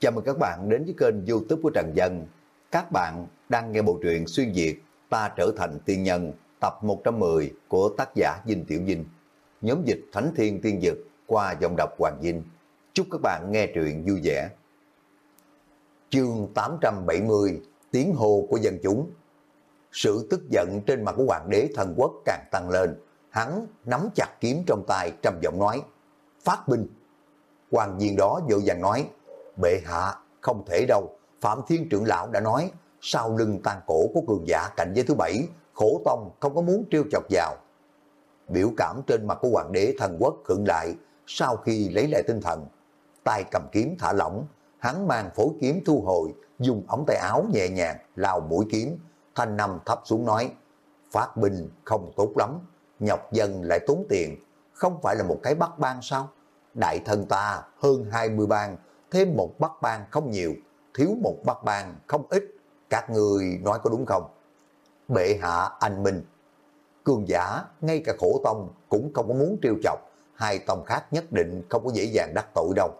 Chào mừng các bạn đến với kênh youtube của Trần Dân. Các bạn đang nghe bộ truyện xuyên Việt Ta trở thành tiên nhân tập 110 của tác giả Dinh Tiểu Dinh. Nhóm dịch Thánh Thiên Tiên Dực qua giọng đọc Hoàng Dinh. Chúc các bạn nghe truyện vui vẻ. Chương 870 Tiếng hô của dân chúng Sự tức giận trên mặt của hoàng đế thần quốc càng tăng lên. Hắn nắm chặt kiếm trong tay trầm giọng nói Phát binh Hoàng viên đó vội vàng nói, bệ hạ, không thể đâu, Phạm Thiên trưởng lão đã nói, sau lưng tàn cổ của cường giả cạnh giới thứ bảy, khổ tông không có muốn trêu chọc vào. Biểu cảm trên mặt của hoàng đế thần quốc khựng lại, sau khi lấy lại tinh thần, tay cầm kiếm thả lỏng, hắn mang phối kiếm thu hồi, dùng ống tay áo nhẹ nhàng lao mũi kiếm, thanh năm thấp xuống nói, phát binh không tốt lắm, nhọc dân lại tốn tiền, không phải là một cái bắt ban sao? đại thân ta hơn 20 bang, thêm một bắt bang không nhiều, thiếu một bắt bang không ít, các người nói có đúng không? Bệ hạ anh minh, cường giả ngay cả khổ tông cũng không có muốn trêu chọc, hai tông khác nhất định không có dễ dàng đắc tội đâu.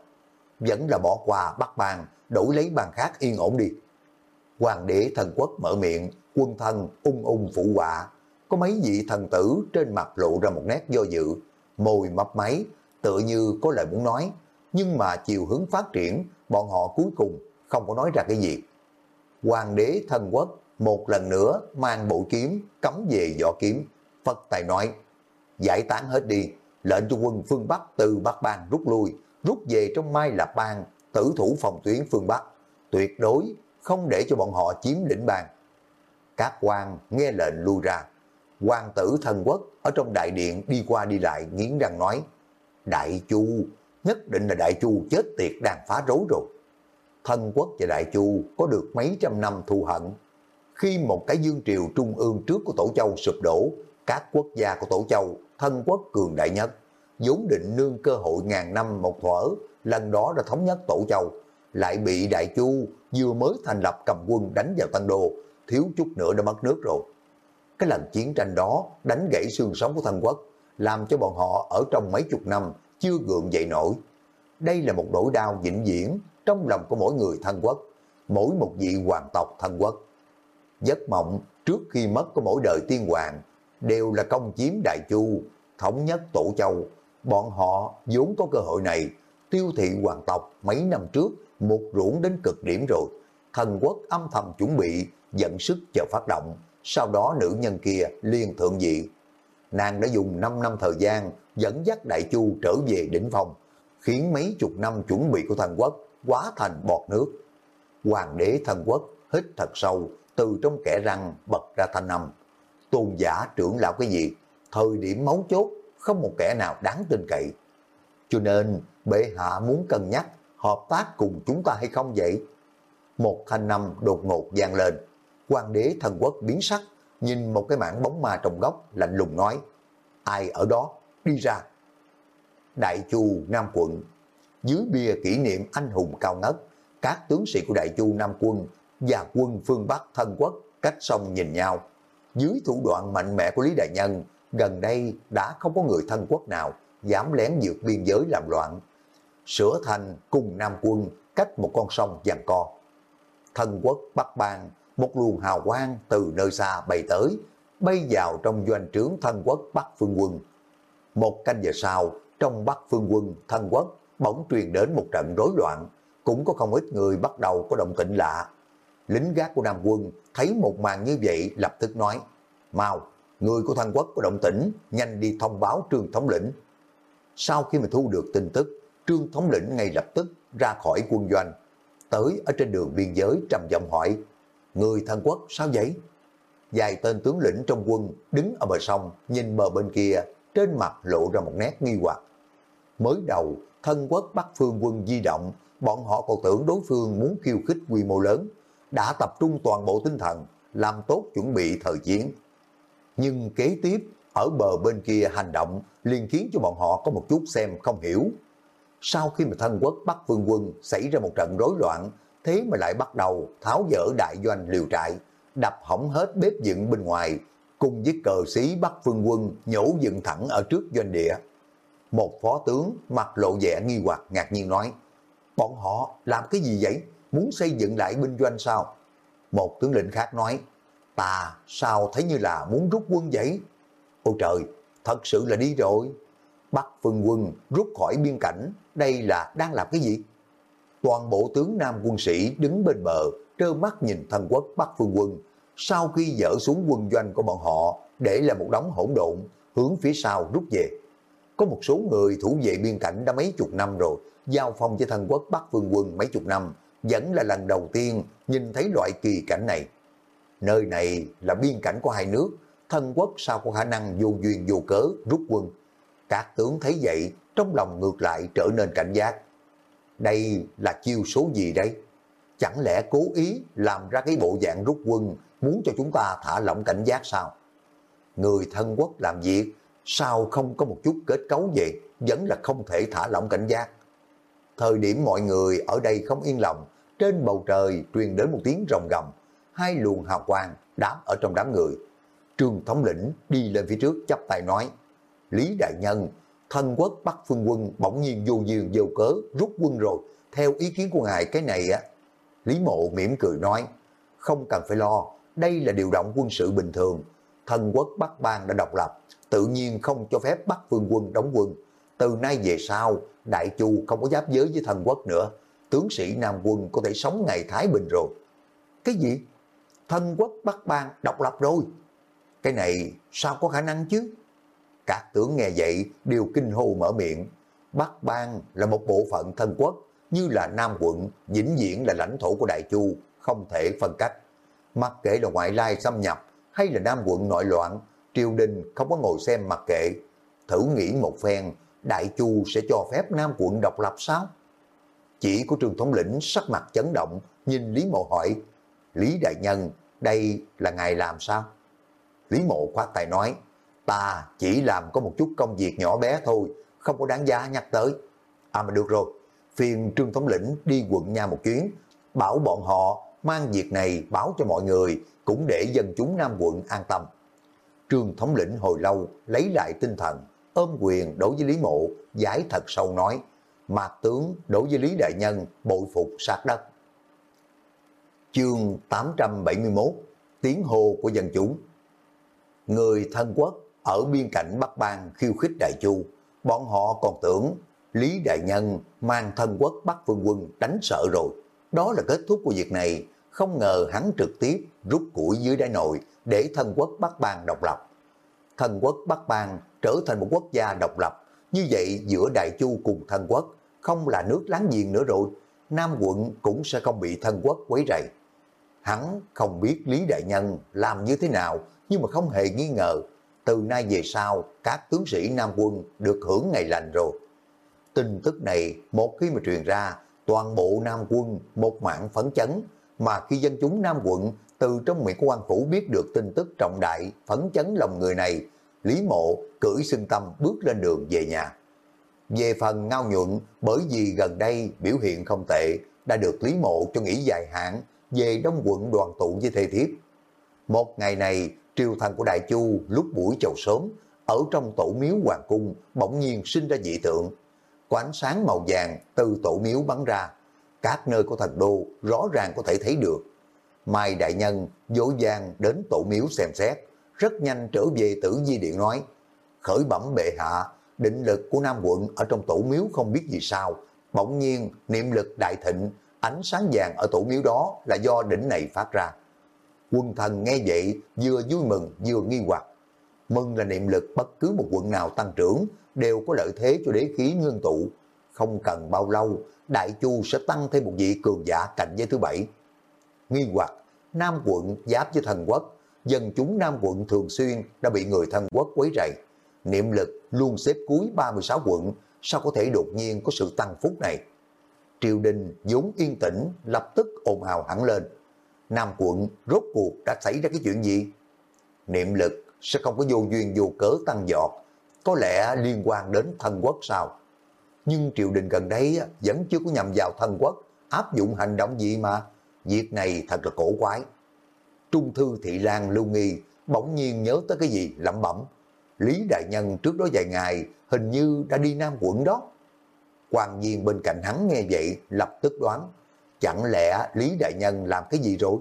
Vẫn là bỏ qua bắt bang, đổi lấy bang khác yên ổn đi. Hoàng đế thần quốc mở miệng, quân thân ung ung phụ họa, có mấy vị thần tử trên mặt lộ ra một nét do dự, môi mấp máy, tựa như có lời muốn nói, nhưng mà chiều hướng phát triển, bọn họ cuối cùng không có nói ra cái gì. Hoàng đế thần quốc một lần nữa mang bộ kiếm cấm về vỏ kiếm, Phật Tài nói, giải tán hết đi, lệnh cho quân phương Bắc từ Bắc Bang rút lui, rút về trong Mai Lạp Bang, tử thủ phòng tuyến phương Bắc, tuyệt đối không để cho bọn họ chiếm đỉnh bang. Các quan nghe lệnh lui ra, hoàng tử thần quốc ở trong đại điện đi qua đi lại nghiến răng nói, Đại Chu, nhất định là Đại Chu chết tiệt đang phá rối rồi. Thân quốc và Đại Chu có được mấy trăm năm thù hận. Khi một cái dương triều trung ương trước của Tổ Châu sụp đổ, các quốc gia của Tổ Châu, thân quốc cường đại nhất, vốn định nương cơ hội ngàn năm một thuở, lần đó đã thống nhất Tổ Châu, lại bị Đại Chu vừa mới thành lập cầm quân đánh vào Tân Đô, thiếu chút nữa đã mất nước rồi. Cái lần chiến tranh đó đánh gãy xương sống của thân quốc, làm cho bọn họ ở trong mấy chục năm chưa gượng dậy nổi. Đây là một nỗi đau vĩnh viễn trong lòng của mỗi người thân quốc, mỗi một vị hoàng tộc thân quốc. Giấc mộng trước khi mất của mỗi đời tiên hoàng đều là công chiếm Đại Chu, thống nhất Tổ Châu. Bọn họ vốn có cơ hội này, tiêu thị hoàng tộc mấy năm trước một ruộng đến cực điểm rồi. Thần quốc âm thầm chuẩn bị, dẫn sức chờ phát động. Sau đó nữ nhân kia liên thượng dị. nàng đã dùng 5 năm thời gian dẫn dắt Đại Chu trở về đỉnh phong, khiến mấy chục năm chuẩn bị của thần quốc quá thành bọt nước. Hoàng đế thần quốc hít thật sâu, từ trong kẻ răng bật ra thanh âm. Tôn giả trưởng lão cái gì? Thời điểm máu chốt, không một kẻ nào đáng tin cậy. Cho nên, bệ hạ muốn cân nhắc hợp tác cùng chúng ta hay không vậy? Một thanh năm đột ngột vang lên, hoàng đế thần quốc biến sắc, nhìn một cái mảng bóng ma trong góc, lạnh lùng nói, ai ở đó, đi ra. Đại Chu Nam quận, dưới bia kỷ niệm anh hùng cao ngất, các tướng sĩ của Đại Chu Nam quân và quân phương Bắc thân quốc cách sông nhìn nhau. Dưới thủ đoạn mạnh mẽ của Lý Đại Nhân, gần đây đã không có người thân quốc nào dám lén vượt biên giới làm loạn. Sửa thành cùng Nam quân cách một con sông giằng co. Thân quốc Bắc Bang một luồng hào quang từ nơi xa bay tới, bay vào trong doanh trướng thân quốc Bắc Phương Quân. Một canh giờ sau, trong Bắc Phương Quân thân quốc bỗng truyền đến một trận rối loạn, cũng có không ít người bắt đầu có động tĩnh lạ. Lính gác của Nam quân thấy một màn như vậy lập tức nói, mau, người của thân quốc có động tĩnh, nhanh đi thông báo trương thống lĩnh. Sau khi mà thu được tin tức, trương thống lĩnh ngay lập tức ra khỏi quân doanh, tới ở trên đường biên giới trầm giọng hỏi, người thân quốc sao vậy? Vài tên tướng lĩnh trong quân đứng ở bờ sông, nhìn bờ bên kia, trên mặt lộ ra một nét nghi hoặc. Mới đầu, thân quốc Bắc Phương quân di động, bọn họ còn tưởng đối phương muốn khiêu khích quy mô lớn, đã tập trung toàn bộ tinh thần, làm tốt chuẩn bị thời chiến. Nhưng kế tiếp, ở bờ bên kia hành động liền khiến cho bọn họ có một chút xem không hiểu. Sau khi mà thân quốc Bắc Phương quân xảy ra một trận rối loạn, thế mà lại bắt đầu tháo dỡ đại doanh liều trại, đập hỏng hết bếp dựng bên ngoài, cùng với cờ sĩ Bắc Phương quân nhổ dựng thẳng ở trước doanh địa. Một phó tướng mặt lộ vẻ nghi hoặc ngạc nhiên nói, bọn họ làm cái gì vậy? Muốn xây dựng lại binh doanh sao? Một tướng lĩnh khác nói, ta sao thấy như là muốn rút quân vậy? Ôi trời, thật sự là đi rồi. Bắc phương quân rút khỏi biên cảnh, đây là đang làm cái gì? Toàn bộ tướng Nam quân sĩ đứng bên bờ, trơ mắt nhìn thân quốc Bắc phương quân. Sau khi dỡ xuống quân doanh của bọn họ, để là một đống hỗn độn, hướng phía sau rút về. Có một số người thủ vệ biên cảnh đã mấy chục năm rồi, giao phong với thân quốc Bắc phương quân mấy chục năm, vẫn là lần đầu tiên nhìn thấy loại kỳ cảnh này. Nơi này là biên cảnh của hai nước, thân quốc sao có khả năng vô duyên vô cớ rút quân. Các tướng thấy vậy, trong lòng ngược lại trở nên cảnh giác. Đây là chiêu số gì đây? Chẳng lẽ cố ý làm ra cái bộ dạng rút quân muốn cho chúng ta thả lỏng cảnh giác sao? Người thân quốc làm việc sao không có một chút kết cấu gì vẫn là không thể thả lỏng cảnh giác. Thời điểm mọi người ở đây không yên lòng, trên bầu trời truyền đến một tiếng rồng gầm, hai luồng hào quang đám ở trong đám người. Trương thống lĩnh đi lên phía trước chắp tay nói, Lý Đại Nhân, thân quốc Bắc Phương Quân bỗng nhiên vô duyên vô cớ rút quân rồi, theo ý kiến của ngài cái này á. Lý Mộ mỉm cười nói, không cần phải lo, đây là điều động quân sự bình thường. Thần quốc Bắc Bang đã độc lập, tự nhiên không cho phép Bắc vương Quân đóng quân. Từ nay về sau, Đại Chu không có giáp giới với thần quốc nữa, tướng sĩ Nam quân có thể sống ngày Thái Bình rồi. Cái gì? Thần quốc Bắc Bang độc lập rồi. Cái này sao có khả năng chứ? Các tướng nghe vậy đều kinh hô mở miệng. Bắc Bang là một bộ phận thân quốc, như là Nam quận, vĩnh viễn là lãnh thổ của Đại Chu, không thể phân cách. Mặc kệ là ngoại lai xâm nhập hay là Nam quận nội loạn, triều đình không có ngồi xem mặc kệ. Thử nghĩ một phen, Đại Chu sẽ cho phép Nam quận độc lập sao? Chỉ của trường thống lĩnh sắc mặt chấn động, nhìn Lý Mộ hỏi, Lý Đại Nhân, đây là ngài làm sao? Lý Mộ khoát tài nói, ta chỉ làm có một chút công việc nhỏ bé thôi, không có đáng giá nhắc tới. À mà được rồi, phiền trương thống lĩnh đi quận nha một chuyến, bảo bọn họ mang việc này báo cho mọi người, cũng để dân chúng Nam quận an tâm. Trương thống lĩnh hồi lâu lấy lại tinh thần, ôm quyền đối với Lý Mộ, giải thật sâu nói, Mạc tướng đối với Lý Đại Nhân bội phục sát đất. Chương 871 Tiếng hô của dân chúng Người thân quốc ở biên cảnh Bắc Bang khiêu khích Đại Chu, bọn họ còn tưởng Lý Đại Nhân mang thân quốc Bắc vương Quân đánh sợ rồi. Đó là kết thúc của việc này, không ngờ hắn trực tiếp rút củi dưới đáy nội để thân quốc Bắc Bang độc lập. Thân quốc Bắc Bang trở thành một quốc gia độc lập, như vậy giữa Đại Chu cùng thân quốc không là nước láng giềng nữa rồi, Nam quận cũng sẽ không bị thân quốc quấy rầy. Hắn không biết Lý Đại Nhân làm như thế nào, nhưng mà không hề nghi ngờ, từ nay về sau, các tướng sĩ Nam quân được hưởng ngày lành rồi. Tin tức này, một khi mà truyền ra, toàn bộ Nam quân một mạng phấn chấn, mà khi dân chúng Nam quận từ trong miệng của quan phủ biết được tin tức trọng đại, phấn chấn lòng người này, Lý Mộ cưỡi xưng tâm bước lên đường về nhà. Về phần ngao nhuận, bởi vì gần đây biểu hiện không tệ, đã được Lý Mộ cho nghỉ dài hạn về Đông quận đoàn tụ với thê thiếp. Một ngày này, triều thần của Đại Chu lúc buổi chầu sớm, ở trong tổ miếu hoàng cung bỗng nhiên sinh ra dị tượng. Có ánh sáng màu vàng từ tổ miếu bắn ra, các nơi của thần đô rõ ràng có thể thấy được. Mai Đại Nhân dỗ dàng đến tổ miếu xem xét, rất nhanh trở về tử di điện nói, khởi bẩm bệ hạ, định lực của Nam quận ở trong tổ miếu không biết gì sao, bỗng nhiên niệm lực đại thịnh, ánh sáng vàng ở tổ miếu đó là do đỉnh này phát ra. Quân thần nghe vậy vừa vui mừng vừa nghi hoặc. Mừng là niệm lực bất cứ một quận nào tăng trưởng đều có lợi thế cho đế khí ngưng tụ. Không cần bao lâu, Đại Chu sẽ tăng thêm một vị cường giả cạnh giới thứ bảy. Nghi hoặc, Nam quận giáp với thần quốc, dân chúng Nam quận thường xuyên đã bị người thần quốc quấy rầy niệm lực luôn xếp cuối 36 quận, sao có thể đột nhiên có sự tăng phúc này? Triều đình vốn yên tĩnh, lập tức ồn ào hẳn lên. Nam quận rốt cuộc đã xảy ra cái chuyện gì? Niệm lực sẽ không có vô duyên vô cớ tăng giọt, có lẽ liên quan đến thân quốc sao? Nhưng triều đình gần đây vẫn chưa có nhằm vào thân quốc, áp dụng hành động gì mà. Việc này thật là cổ quái. Trung thư thị lan lưu nghi bỗng nhiên nhớ tới cái gì lẩm bẩm Lý Đại Nhân trước đó vài ngày hình như đã đi Nam quận đó. quan viên bên cạnh hắn nghe vậy lập tức đoán, chẳng lẽ Lý Đại Nhân làm cái gì rồi?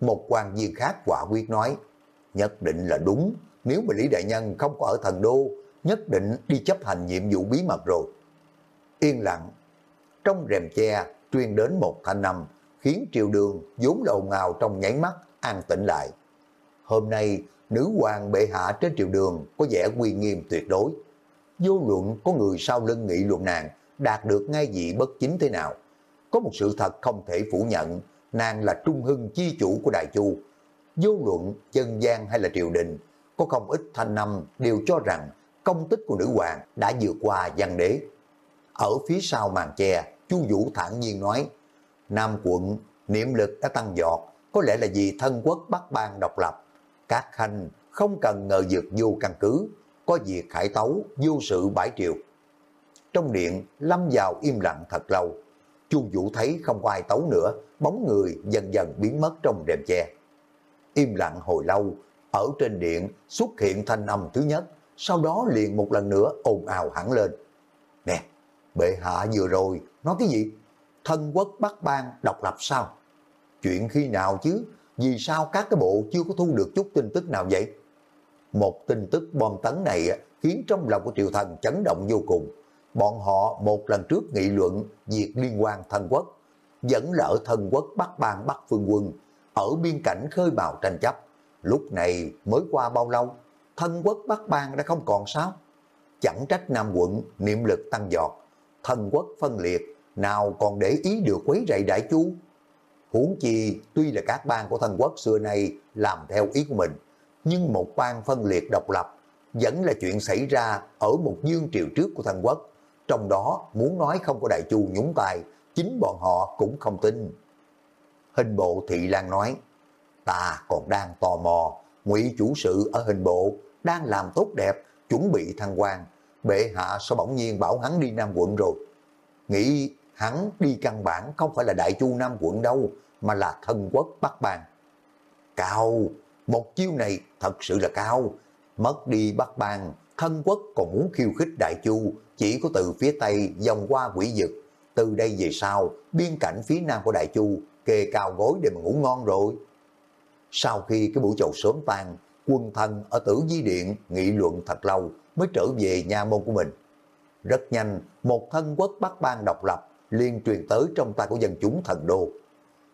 Một quan viên khác quả quyết nói, nhất định là đúng, nếu mà Lý Đại Nhân không có ở thần đô, nhất định đi chấp hành nhiệm vụ bí mật rồi. Yên lặng, trong rèm che truyền đến một thanh âm, khiến triều đường vốn lầu ngào trong nháy mắt an tĩnh lại. Hôm nay, nữ hoàng bệ hạ trên triều đường có vẻ uy nghiêm tuyệt đối. Vô luận có người sau lưng nghị luận nàng đạt được ngay vị bất chính thế nào. Có một sự thật không thể phủ nhận, nàng là trung hưng chi chủ của Đại Chu. Vô luận dân gian hay là triều đình, có không ít thanh năm đều cho rằng công tích của nữ hoàng đã vượt qua văn đế. Ở phía sau màn che, Chu Vũ thản nhiên nói, Nam quận niệm lực đã tăng giọt, có lẽ là vì thân quốc Bắc Bang độc lập. Các khanh không cần ngờ dược vô căn cứ, có việc khải tấu, vô sự bãi triều. Trong điện, lâm vào im lặng thật lâu. Chu Vũ thấy không có ai tấu nữa, bóng người dần dần biến mất trong rèm che. Im lặng hồi lâu, ở trên điện xuất hiện thanh âm thứ nhất, sau đó liền một lần nữa ồn ào hẳn lên. Nè, bệ hạ vừa rồi, nói cái gì? Thân quốc Bắc Bang độc lập sao? Chuyện khi nào chứ? Vì sao các cái bộ chưa có thu được chút tin tức nào vậy? Một tin tức bom tấn này khiến trong lòng của triều thần chấn động vô cùng. Bọn họ một lần trước nghị luận việc liên quan thân quốc, vẫn là ở thân quốc Bắc Bang Bắc Phương Quân, ở biên cảnh khơi bào tranh chấp. Lúc này mới qua bao lâu, thân quốc Bắc Bang đã không còn sao? Chẳng trách Nam quận niệm lực tăng giọt, thân quốc phân liệt, nào còn để ý được quấy rầy đại chu? Huống chi tuy là các bang của thân quốc xưa nay làm theo ý của mình, nhưng một bang phân liệt độc lập vẫn là chuyện xảy ra ở một dương triều trước của thân quốc. Trong đó muốn nói không có đại chu nhúng tay, chính bọn họ cũng không tin. Hình bộ thị lan nói, ta còn đang tò mò, ngụy chủ sự ở hình bộ đang làm tốt đẹp, chuẩn bị thăng quan. Bệ hạ sao bỗng nhiên bảo hắn đi Nam quận rồi. Nghĩ hắn đi căn bản không phải là đại chu Nam quận đâu, mà là thân quốc Bắc Bang. Cao, một chiêu này thật sự là cao. Mất đi Bắc Bang, thân quốc còn muốn khiêu khích đại chu, chỉ có từ phía Tây dòng qua quỷ dực. Từ đây về sau, biên cảnh phía Nam của đại chu kề cao gối để mà ngủ ngon rồi. Sau khi cái buổi chầu sớm tan, quân thân ở tử di điện nghị luận thật lâu mới trở về nhà môn của mình. Rất nhanh, một thân quốc Bắc Bang độc lập liên truyền tới trong tay của dân chúng thần đô.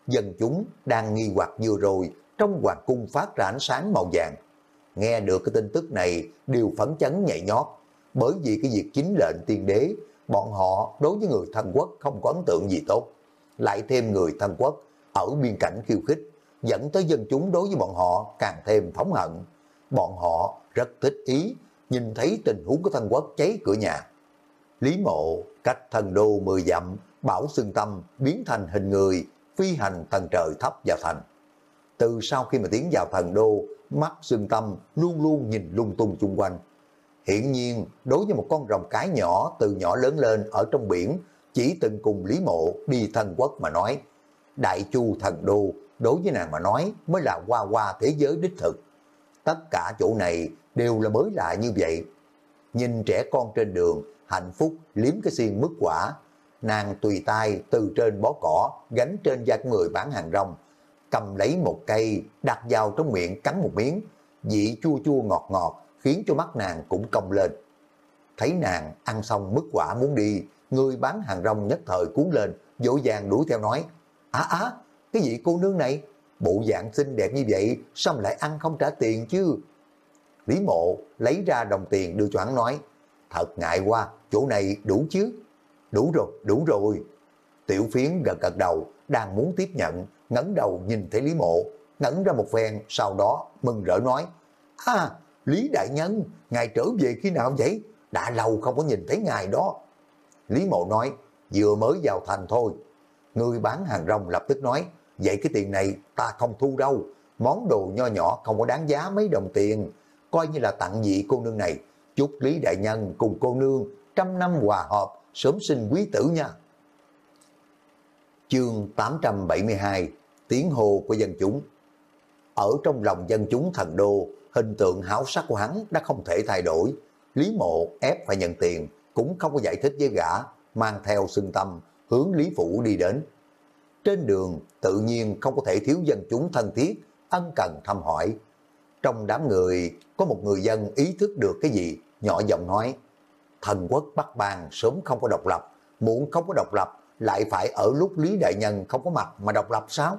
Dân chúng đang nghi hoặc vừa rồi trong hoàng cung phát ra ánh sáng màu vàng. Nghe được cái tin tức này đều phấn chấn nhảy nhót, bởi vì cái việc chính lệnh tiên đế, bọn họ đối với người thân quốc không có ấn tượng gì tốt. Lại thêm người thân quốc ở biên cảnh khiêu khích, dẫn tới dân chúng đối với bọn họ càng thêm thống hận. Bọn họ rất thích ý nhìn thấy tình huống của thân quốc cháy cửa nhà. Lý mộ cách thần đô mười dặm, bảo xương tâm biến thành hình người, phi hành tầng trời thấp vào thành. Từ sau khi mà tiến vào thần đô, mắt xương tâm luôn luôn nhìn lung tung chung quanh. Hiện nhiên, đối với một con rồng cái nhỏ từ nhỏ lớn lên ở trong biển, chỉ từng cùng Lý Mộ đi thần quốc mà nói. Đại chu thần đô, đối với nàng mà nói mới là qua qua thế giới đích thực. Tất cả chỗ này đều là mới lạ như vậy. Nhìn trẻ con trên đường, hạnh phúc liếm cái xiên mứt quả. Nàng tùy tay từ trên bó cỏ, gánh trên da người bán hàng rong, cầm lấy một cây, đặt vào trong miệng cắn một miếng, vị chua chua ngọt ngọt, khiến cho mắt nàng cũng cong lên. Thấy nàng ăn xong mứt quả muốn đi, người bán hàng rong nhất thời cuốn lên, dỗ dàng đuổi theo nói, Á á, cái vị cô nương này, bộ dạng xinh đẹp như vậy, sao lại ăn không trả tiền chứ? Lý mộ lấy ra đồng tiền đưa cho hắn nói, thật ngại quá, chỗ này đủ chứ? Đủ rồi, đủ rồi. Tiểu phiến gật gật đầu, đang muốn tiếp nhận, ngẩng đầu nhìn thấy Lý mộ, ngẩn ra một phen, sau đó mừng rỡ nói, À, Lý Đại Nhân, ngài trở về khi nào vậy? Đã lâu không có nhìn thấy ngài đó. Lý mộ nói, vừa mới vào thành thôi. Người bán hàng rong lập tức nói, vậy cái tiền này ta không thu đâu, món đồ nho nhỏ không có đáng giá mấy đồng tiền, coi như là tặng vị cô nương này, chúc Lý Đại Nhân cùng cô nương trăm năm hòa hợp, sớm sinh quý tử nha. Chương 872 Tiếng hồ của dân chúng Ở trong lòng dân chúng thần đô, hình tượng háo sắc của hắn đã không thể thay đổi. Lý mộ ép phải nhận tiền, cũng không có giải thích với gã, mang theo sưng tâm, hướng Lý Phủ đi đến. Trên đường, tự nhiên không có thể thiếu dân chúng thân thiết, ân cần thăm hỏi. Trong đám người, có một người dân ý thức được cái gì, nhỏ giọng nói, thần quốc Bắc Bang sớm không có độc lập, muốn không có độc lập, lại phải ở lúc Lý Đại Nhân không có mặt mà độc lập sao?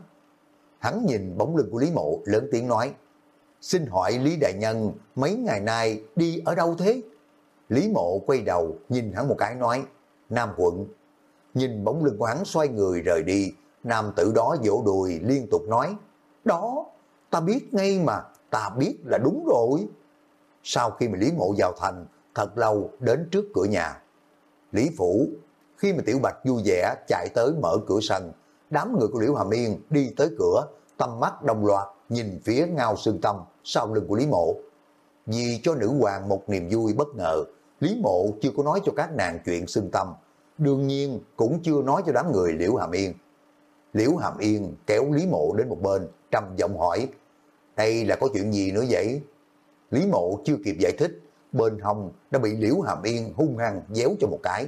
Hắn nhìn bóng lưng của Lý Mộ lớn tiếng nói, xin hỏi Lý Đại Nhân mấy ngày nay đi ở đâu thế? Lý Mộ quay đầu nhìn hắn một cái nói, Nam quận. Nhìn bóng lưng của hắn xoay người rời đi, nam tử đó vỗ đùi liên tục nói, đó, ta biết ngay mà, ta biết là đúng rồi. Sau khi mà Lý Mộ vào thành, thật lâu đến trước cửa nhà. Lý Phủ, khi mà Tiểu Bạch vui vẻ chạy tới mở cửa sân, đám người của Liễu Hàm Yên đi tới cửa, tâm mắt đồng loạt nhìn phía ngao sương tâm sau lưng của Lý Mộ. Vì cho nữ hoàng một niềm vui bất ngờ, Lý Mộ chưa có nói cho các nàng chuyện sương tâm, đương nhiên cũng chưa nói cho đám người Liễu Hàm Yên. Liễu Hàm Yên kéo Lý Mộ đến một bên, trầm giọng hỏi, đây là có chuyện gì nữa vậy? Lý Mộ chưa kịp giải thích, bên hông đã bị Liễu Hàm Yên hung hăng déo cho một cái.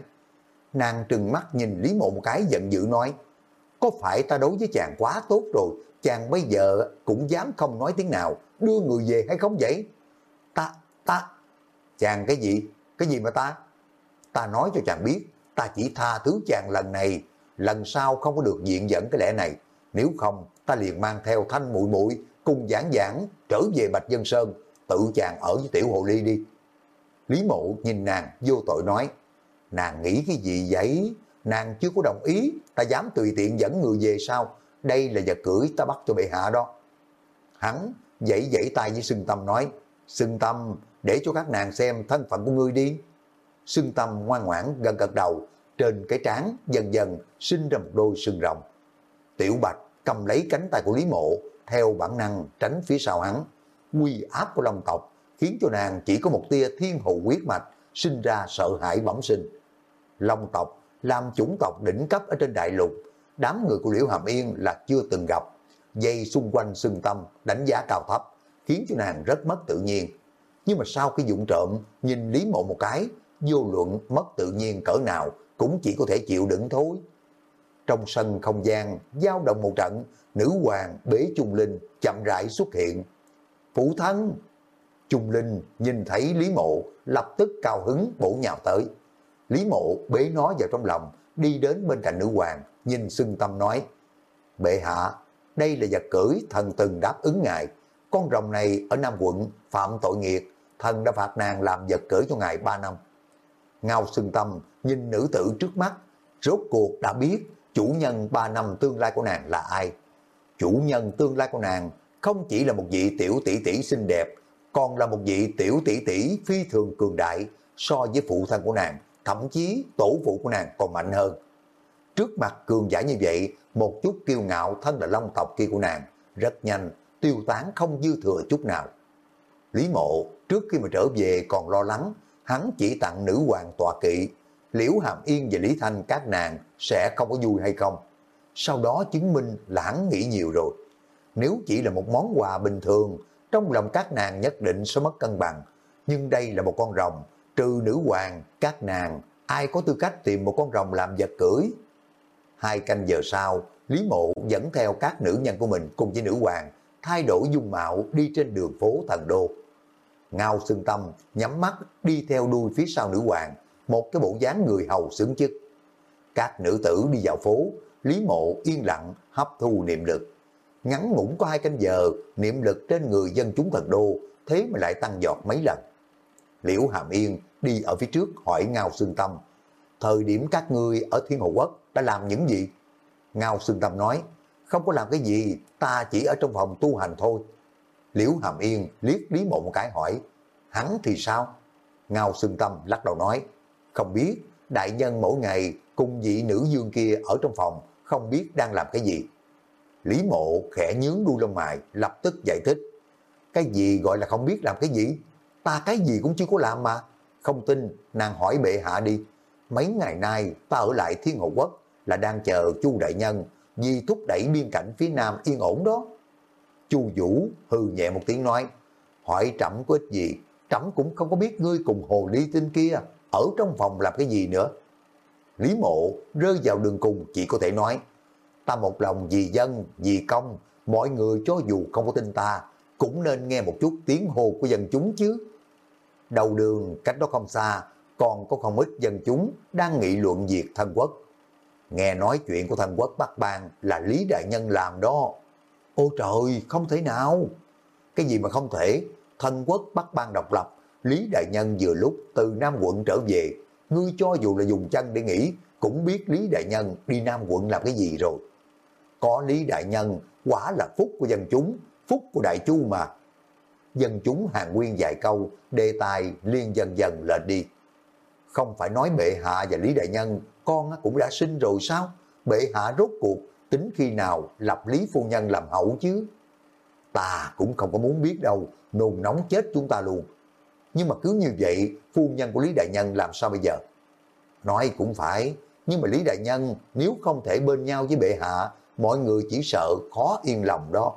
Nàng trừng mắt nhìn Lý Mộ một cái giận dữ nói, có phải ta đối với chàng quá tốt rồi, chàng bây giờ cũng dám không nói tiếng nào, đưa người về hay không vậy? Ta, ta, chàng cái gì? Cái gì mà ta? Ta nói cho chàng biết, ta chỉ tha thứ chàng lần này, lần sau không có được diện dẫn cái lẽ này. Nếu không, ta liền mang theo thanh muội muội cùng giảng giảng trở về Bạch Dân Sơn, tự chàng ở với tiểu hồ ly đi. Lý mộ nhìn nàng vô tội nói, nàng nghĩ cái gì vậy? Nàng chưa có đồng ý, ta dám tùy tiện dẫn người về sao? Đây là vật cưỡi ta bắt cho bệ hạ đó. Hắn dãy dãy tay với Sưng Tâm nói, Sưng Tâm, để cho các nàng xem thân phận của ngươi đi. Sưng Tâm ngoan ngoãn gần gật đầu, trên cái trán dần dần sinh ra một đôi sừng rồng. Tiểu Bạch cầm lấy cánh tay của Lý Mộ, theo bản năng tránh phía sau hắn. Quy áp của Long tộc khiến cho nàng chỉ có một tia thiên hồ quyết mạch, sinh ra sợ hãi bẩm sinh. Long tộc làm chủng tộc đỉnh cấp ở trên đại lục, đám người của Liễu Hàm Yên là chưa từng gặp. Dây xung quanh sừng tâm, đánh giá cao thấp, khiến cho nàng rất mất tự nhiên. Nhưng mà sau khi dụng trộm, nhìn Lý Mộ một cái, vô luận mất tự nhiên cỡ nào cũng chỉ có thể chịu đựng thôi. Trong sân không gian, giao động một trận, nữ hoàng bế Trung Linh chậm rãi xuất hiện. Phụ thân! Trung Linh nhìn thấy Lý Mộ lập tức cao hứng bổ nhào tới. Lý Mộ bế nó vào trong lòng, đi đến bên cạnh nữ hoàng, nhìn xưng tâm nói, Bệ hạ, đây là vật cưỡi thần từng đáp ứng ngài. Con rồng này ở Nam quận phạm tội nghiệt, thần đã phạt nàng làm vật cưỡi cho ngài 3 năm. Ngao xưng tâm nhìn nữ tử trước mắt, rốt cuộc đã biết chủ nhân 3 năm tương lai của nàng là ai. Chủ nhân tương lai của nàng không chỉ là một vị tiểu tỷ tỷ xinh đẹp, còn là một vị tiểu tỷ tỷ phi thường cường đại so với phụ thân của nàng, thậm chí tổ phụ của nàng còn mạnh hơn. Trước mặt cường giả như vậy, một chút kiêu ngạo thân là long tộc kia của nàng, rất nhanh, tiêu tán không dư thừa chút nào. Lý mộ, trước khi mà trở về còn lo lắng, hắn chỉ tặng nữ hoàng tọa kỵ, Liễu Hàm Yên và Lý Thanh các nàng sẽ không có vui hay không. Sau đó chứng minh là hắn nghĩ nhiều rồi. Nếu chỉ là một món quà bình thường, trong lòng các nàng nhất định sẽ mất cân bằng. Nhưng đây là một con rồng, trừ nữ hoàng, các nàng, ai có tư cách tìm một con rồng làm vật cưỡi. Hai canh giờ sau, Lý Mộ dẫn theo các nữ nhân của mình cùng với nữ hoàng, thay đổi dung mạo đi trên đường phố thần đô. Ngao xương tâm, nhắm mắt đi theo đuôi phía sau nữ hoàng, một cái bộ dáng người hầu xứng chức. Các nữ tử đi vào phố, Lý Mộ yên lặng hấp thu niệm lực. Ngắn ngủn có hai canh giờ, niệm lực trên người dân chúng thần đô, thế mà lại tăng giọt mấy lần. Liễu Hàm Yên đi ở phía trước hỏi Ngao Sương Tâm, thời điểm các ngươi ở Thiên Hồ Quốc đã làm những gì? Ngao Sương Tâm nói, không có làm cái gì, ta chỉ ở trong phòng tu hành thôi. Liễu Hàm Yên liếc Lý Mộ một cái hỏi, hắn thì sao? Ngao Sương Tâm lắc đầu nói, không biết, đại nhân mỗi ngày cùng vị nữ dương kia ở trong phòng, không biết đang làm cái gì. Lý mộ khẽ nhướng đuôi lông mày, lập tức giải thích. Cái gì gọi là không biết làm cái gì? Ta cái gì cũng chưa có làm mà. Không tin, nàng hỏi bệ hạ đi. Mấy ngày nay ta ở lại Thiên Hộ Quốc là đang chờ chu đại nhân vì thúc đẩy biên cảnh phía nam yên ổn đó. Chu Vũ hừ nhẹ một tiếng nói, hỏi trẫm có ích gì, trẫm cũng không có biết ngươi cùng hồ ly tinh kia ở trong phòng làm cái gì nữa. Lý mộ rơi vào đường cùng chỉ có thể nói, ta một lòng vì dân, vì công, mọi người cho dù không có tin ta, cũng nên nghe một chút tiếng hô của dân chúng chứ. Đầu đường cách đó không xa, còn có không ít dân chúng đang nghị luận việc thân quốc. Nghe nói chuyện của thân quốc Bắc Bang là Lý Đại Nhân làm đó. Ôi trời, không thể nào. Cái gì mà không thể, thân quốc Bắc Bang độc lập, Lý Đại Nhân vừa lúc từ Nam quận trở về, ngươi cho dù là dùng chân để nghĩ, cũng biết Lý Đại Nhân đi Nam quận làm cái gì rồi. Có Lý Đại Nhân, quả là phúc của dân chúng, phúc của Đại Chu mà. Dân chúng hàng nguyên vài câu, đề tài liên dần dần lệch đi. Không phải nói bệ hạ và Lý Đại Nhân, con cũng đã sinh rồi sao? Bệ hạ rốt cuộc, tính khi nào lập Lý Phu Nhân làm hậu chứ? Ta cũng không có muốn biết đâu, nôn nóng chết chúng ta luôn. Nhưng mà cứ như vậy, phu nhân của Lý Đại Nhân làm sao bây giờ? Nói cũng phải, nhưng mà Lý Đại Nhân nếu không thể bên nhau với bệ hạ, mọi người chỉ sợ khó yên lòng đó.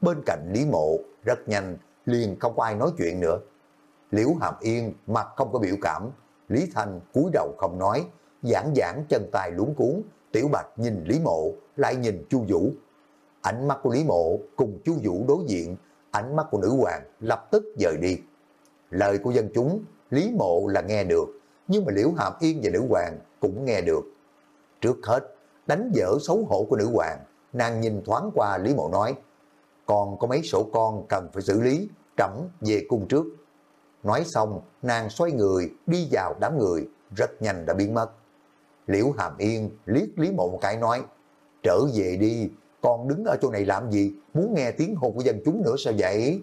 Bên cạnh Lý Mộ, rất nhanh, liền không có ai nói chuyện nữa. Liễu Hàm Yên mặt không có biểu cảm, Lý Thanh cúi đầu không nói, giảng giảng chân tay luống cuốn, Tiểu Bạch nhìn Lý Mộ, lại nhìn Chu Vũ. Ánh mắt của Lý Mộ cùng Chu Vũ đối diện, ánh mắt của nữ hoàng lập tức dời đi. Lời của dân chúng, Lý Mộ là nghe được, nhưng mà Liễu Hàm Yên và nữ hoàng cũng nghe được. Trước hết, đánh dở xấu hổ của nữ hoàng, nàng nhìn thoáng qua Lý Mộ nói, còn có mấy sổ con cần phải xử lý, trẫm về cung trước. Nói xong, nàng xoay người, đi vào đám người, rất nhanh đã biến mất. Liễu Hàm Yên liếc Lý Mộ một cái nói, trở về đi, còn đứng ở chỗ này làm gì, muốn nghe tiếng hồn của dân chúng nữa sao vậy?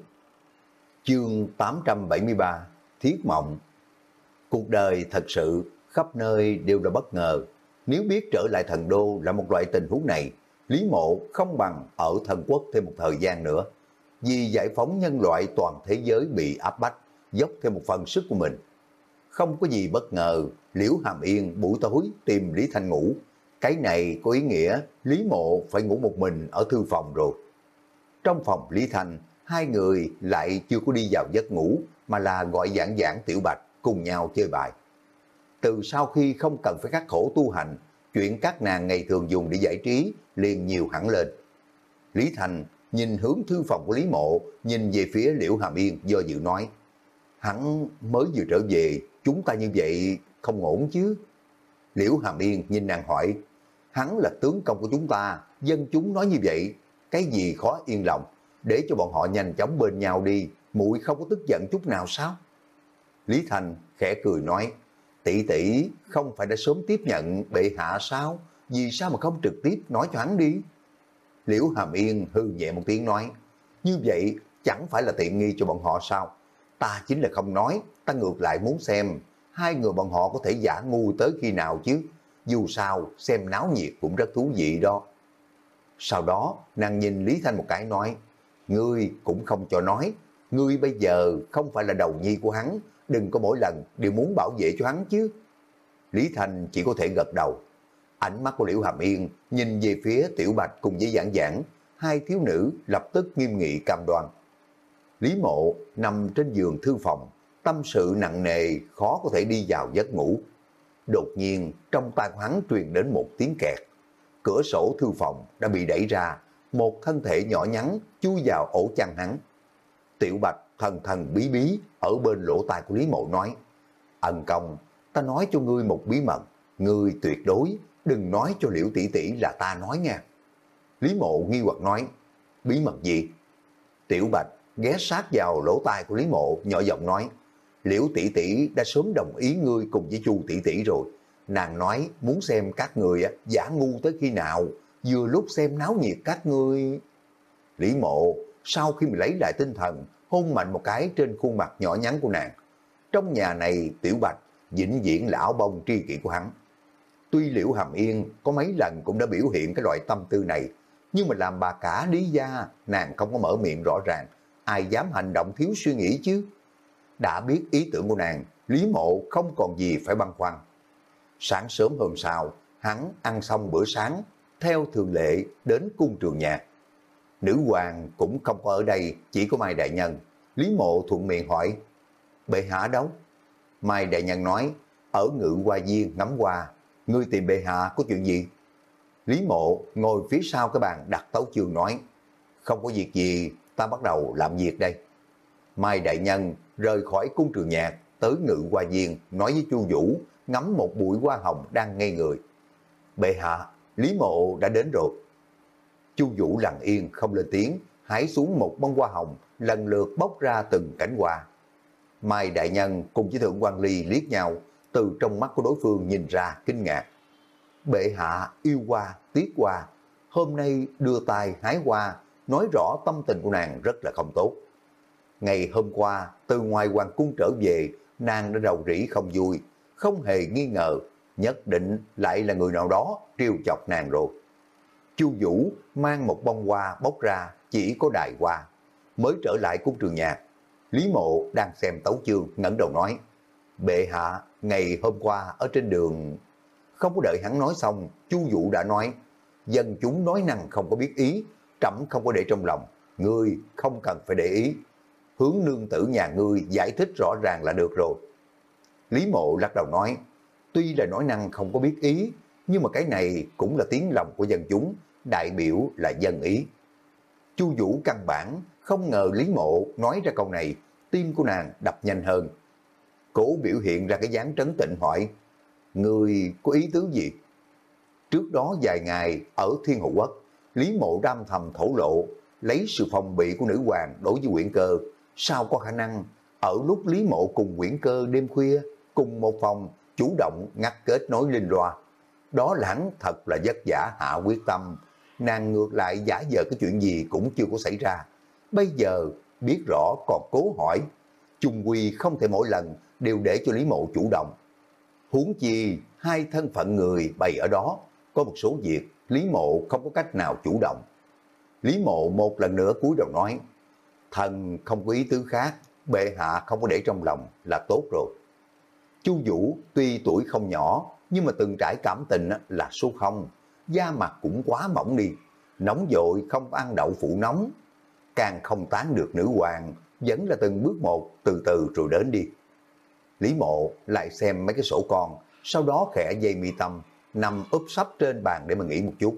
Chương 873 Thiết Mộng Cuộc đời thật sự khắp nơi đều là bất ngờ. Nếu biết trở lại thần đô là một loại tình huống này, Lý Mộ không bằng ở thần quốc thêm một thời gian nữa. Vì giải phóng nhân loại toàn thế giới bị áp bách, dốc thêm một phần sức của mình. Không có gì bất ngờ, Liễu Hàm Yên buổi tối tìm Lý Thanh ngủ. Cái này có ý nghĩa Lý Mộ phải ngủ một mình ở thư phòng rồi. Trong phòng Lý Thanh, hai người lại chưa có đi vào giấc ngủ mà là gọi giảng giảng tiểu bạch cùng nhau chơi bài. Từ sau khi không cần phải khắc khổ tu hành, chuyện các nàng ngày thường dùng để giải trí liền nhiều hẳn lên. Lý Thành nhìn hướng thư phòng của Lý Mộ, nhìn về phía Liễu Hàm Yên do dự nói, hắn mới vừa trở về, chúng ta như vậy không ổn chứ. Liễu Hàm Yên nhìn nàng hỏi, hắn là tướng công của chúng ta, dân chúng nói như vậy, cái gì khó yên lòng, để cho bọn họ nhanh chóng bên nhau đi, muội không có tức giận chút nào sao? Lý Thành khẽ cười nói, tỷ tỷ không phải đã sớm tiếp nhận bệ hạ sao? Vì sao mà không trực tiếp nói cho hắn đi? Liễu Hàm Yên hư nhẹ một tiếng nói, như vậy chẳng phải là tiện nghi cho bọn họ sao? Ta chính là không nói, ta ngược lại muốn xem hai người bọn họ có thể giả ngu tới khi nào chứ. Dù sao, xem náo nhiệt cũng rất thú vị đó. Sau đó, nàng nhìn Lý Thanh một cái nói, Ngươi cũng không cho nói, ngươi bây giờ không phải là đầu nhi của hắn, đừng có mỗi lần đều muốn bảo vệ cho hắn chứ. Lý Thanh chỉ có thể gật đầu. Ánh mắt của Liễu Hàm Yên nhìn về phía Tiểu Bạch cùng với giảng giảng, hai thiếu nữ lập tức nghiêm nghị cam đoan. Lý Mộ nằm trên giường thư phòng, tâm sự nặng nề, khó có thể đi vào giấc ngủ. Đột nhiên, trong tai hắn truyền đến một tiếng kẹt. Cửa sổ thư phòng đã bị đẩy ra, một thân thể nhỏ nhắn chui vào ổ chăn hắn. Tiểu Bạch thần thần bí bí ở bên lỗ tai của Lý Mộ nói, ân công, ta nói cho ngươi một bí mật, ngươi tuyệt đối đừng nói cho Liễu tỷ tỷ là ta nói nha. Lý Mộ nghi hoặc nói, bí mật gì? Tiểu Bạch ghé sát vào lỗ tai của Lý Mộ nhỏ giọng nói, Liễu tỷ tỷ đã sớm đồng ý ngươi cùng với Chu tỷ tỷ rồi. Nàng nói muốn xem các người giả ngu tới khi nào, vừa lúc xem náo nhiệt các ngươi. Lý mộ, sau khi mình lấy lại tinh thần, hôn mạnh một cái trên khuôn mặt nhỏ nhắn của nàng. Trong nhà này, Tiểu Bạch, vĩnh viễn lão bông tri kỷ của hắn. Tuy Liễu Hàm Yên có mấy lần cũng đã biểu hiện cái loại tâm tư này, nhưng mà làm bà cả lý gia, nàng không có mở miệng rõ ràng, ai dám hành động thiếu suy nghĩ chứ. Đã biết ý tưởng của nàng, Lý Mộ không còn gì phải băn khoăn. Sáng sớm hôm sau, hắn ăn xong bữa sáng, theo thường lệ đến cung trường nhạc. Nữ hoàng cũng không có ở đây, chỉ có Mai Đại Nhân. Lý Mộ thuận miệng hỏi, bệ hạ đâu? Mai Đại Nhân nói, ở ngự qua viên ngắm qua, ngươi tìm bệ hạ có chuyện gì? Lý mộ ngồi phía sau cái bàn đặt tấu chương nói, không có việc gì, ta bắt đầu làm việc đây. Mai Đại Nhân rời khỏi cung trường nhạc, tới ngự hoa viên, nói với Chu Vũ, ngắm một bụi hoa hồng đang ngây người. Bệ hạ, Lý Mộ đã đến rồi. Chu Vũ lặng yên không lên tiếng, hái xuống một bông hoa hồng, lần lượt bóc ra từng cánh hoa. Mai Đại Nhân cùng với Thượng quan Ly liếc nhau, từ trong mắt của đối phương nhìn ra kinh ngạc. Bệ hạ yêu hoa, tiếc hoa, hôm nay đưa tài hái hoa, nói rõ tâm tình của nàng rất là không tốt. Ngày hôm qua, từ ngoài hoàng cung trở về, nàng đã đầu rỉ không vui, không hề nghi ngờ, nhất định lại là người nào đó trêu chọc nàng rồi. Chu Vũ mang một bông hoa bốc ra, chỉ có đài hoa. Mới trở lại cung trường nhạc, Lý Mộ đang xem tấu chương ngẩng đầu nói, Bệ hạ, ngày hôm qua ở trên đường... Không có đợi hắn nói xong, Chu Vũ đã nói, dân chúng nói năng không có biết ý, trẫm không có để trong lòng, ngươi không cần phải để ý. Hướng nương tử nhà ngươi giải thích rõ ràng là được rồi. Lý Mộ lắc đầu nói, tuy là nói năng không có biết ý, nhưng mà cái này cũng là tiếng lòng của dân chúng, đại biểu là dân ý. Chu Vũ căn bản không ngờ Lý Mộ nói ra câu này, tim của nàng đập nhanh hơn. Cố biểu hiện ra cái dáng trấn tịnh hỏi, Người có ý tứ gì? Trước đó vài ngày ở Thiên Hữu Quốc, Lý Mộ đam thầm thổ lộ, lấy sự phòng bị của nữ hoàng đối với Nguyễn cơ. Sao có khả năng ở lúc Lý Mộ cùng Nguyễn cơ đêm khuya, cùng một phòng, chủ động ngắt kết nối linh loa. Đó là hắn thật là vất giả hạ quyết tâm, nàng ngược lại giả vờ cái chuyện gì cũng chưa có xảy ra. Bây giờ biết rõ còn cố hỏi, chung quy không thể mỗi lần đều để cho Lý Mộ chủ động. Huống chi hai thân phận người bày ở đó, có một số việc Lý Mộ không có cách nào chủ động. Lý Mộ một lần nữa cúi đầu nói, thần không có ý tứ khác, bệ hạ không có để trong lòng là tốt rồi. Chu Vũ tuy tuổi không nhỏ, nhưng mà từng trải cảm tình là số không, da mặt cũng quá mỏng đi, nóng dội không ăn đậu phụ nóng, càng không tán được nữ hoàng, vẫn là từng bước một, từ từ rồi đến đi. Lý mộ lại xem mấy cái sổ con, sau đó khẽ dây mi tâm, nằm úp sắp trên bàn để mà nghỉ một chút.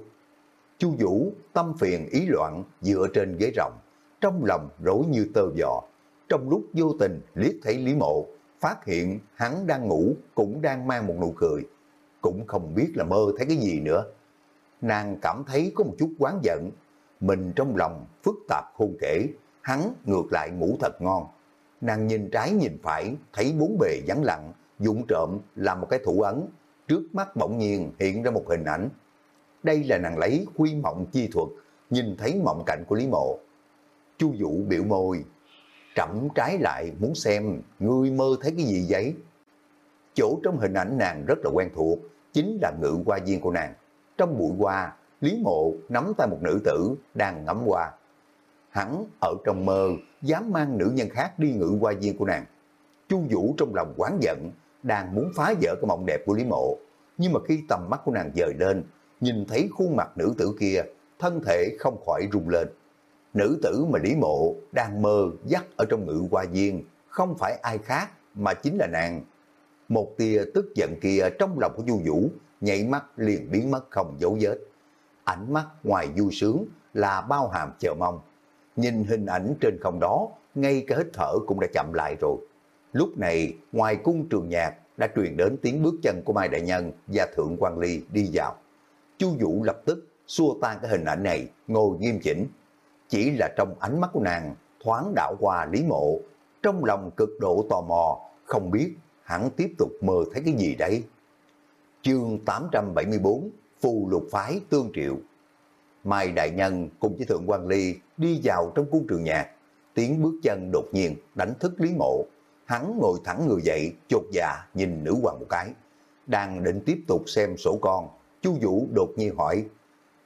Chu Vũ tâm phiền ý loạn dựa trên ghế rộng, trong lòng rối như tơ vò. Trong lúc vô tình liếc thấy Lý Mộ, phát hiện hắn đang ngủ cũng đang mang một nụ cười, cũng không biết là mơ thấy cái gì nữa. Nàng cảm thấy có một chút quán giận, mình trong lòng phức tạp khôn kể, hắn ngược lại ngủ thật ngon. Nàng nhìn trái nhìn phải, thấy bốn bề vắng lặng, dụng trộm làm một cái thủ ấn, trước mắt bỗng nhiên hiện ra một hình ảnh. Đây là nàng lấy quy mộng chi thuật, nhìn thấy mộng cảnh của Lý Mộ. Chu Vũ biểu môi, trẫm trái lại muốn xem ngươi mơ thấy cái gì vậy? Chỗ trong hình ảnh nàng rất là quen thuộc, chính là ngự qua viên của nàng. Trong bụi hoa, Lý Mộ nắm tay một nữ tử đang ngắm hoa. Hắn ở trong mơ dám mang nữ nhân khác đi ngự qua viên của nàng. Chu Vũ trong lòng quán giận, đang muốn phá vỡ cái mộng đẹp của Lý Mộ. Nhưng mà khi tầm mắt của nàng dời lên, nhìn thấy khuôn mặt nữ tử kia, thân thể không khỏi rung lên. Nữ tử mà Lý Mộ đang mơ dắt ở trong ngự hoa viên, không phải ai khác mà chính là nàng. Một tia tức giận kia trong lòng của Du Vũ, nhảy mắt liền biến mất không dấu vết. Ánh mắt ngoài vui sướng là bao hàm chờ mong. Nhìn hình ảnh trên không đó, ngay cả hít thở cũng đã chậm lại rồi. Lúc này, ngoài cung trường nhạc đã truyền đến tiếng bước chân của Mai Đại Nhân và Thượng quan Ly đi vào. Chu Vũ lập tức xua tan cái hình ảnh này, ngồi nghiêm chỉnh. Chỉ là trong ánh mắt của nàng thoáng đảo qua Lý Mộ, trong lòng cực độ tò mò, không biết hắn tiếp tục mơ thấy cái gì đấy. Chương 874 Phù lục phái tương triệu Mai Đại Nhân cùng với Thượng quan Ly đi vào trong cung trường nhạc. Tiếng bước chân đột nhiên đánh thức Lý Mộ. Hắn ngồi thẳng người dậy, chột dạ nhìn nữ hoàng một cái. Đang định tiếp tục xem sổ con, chu Vũ đột nhiên hỏi.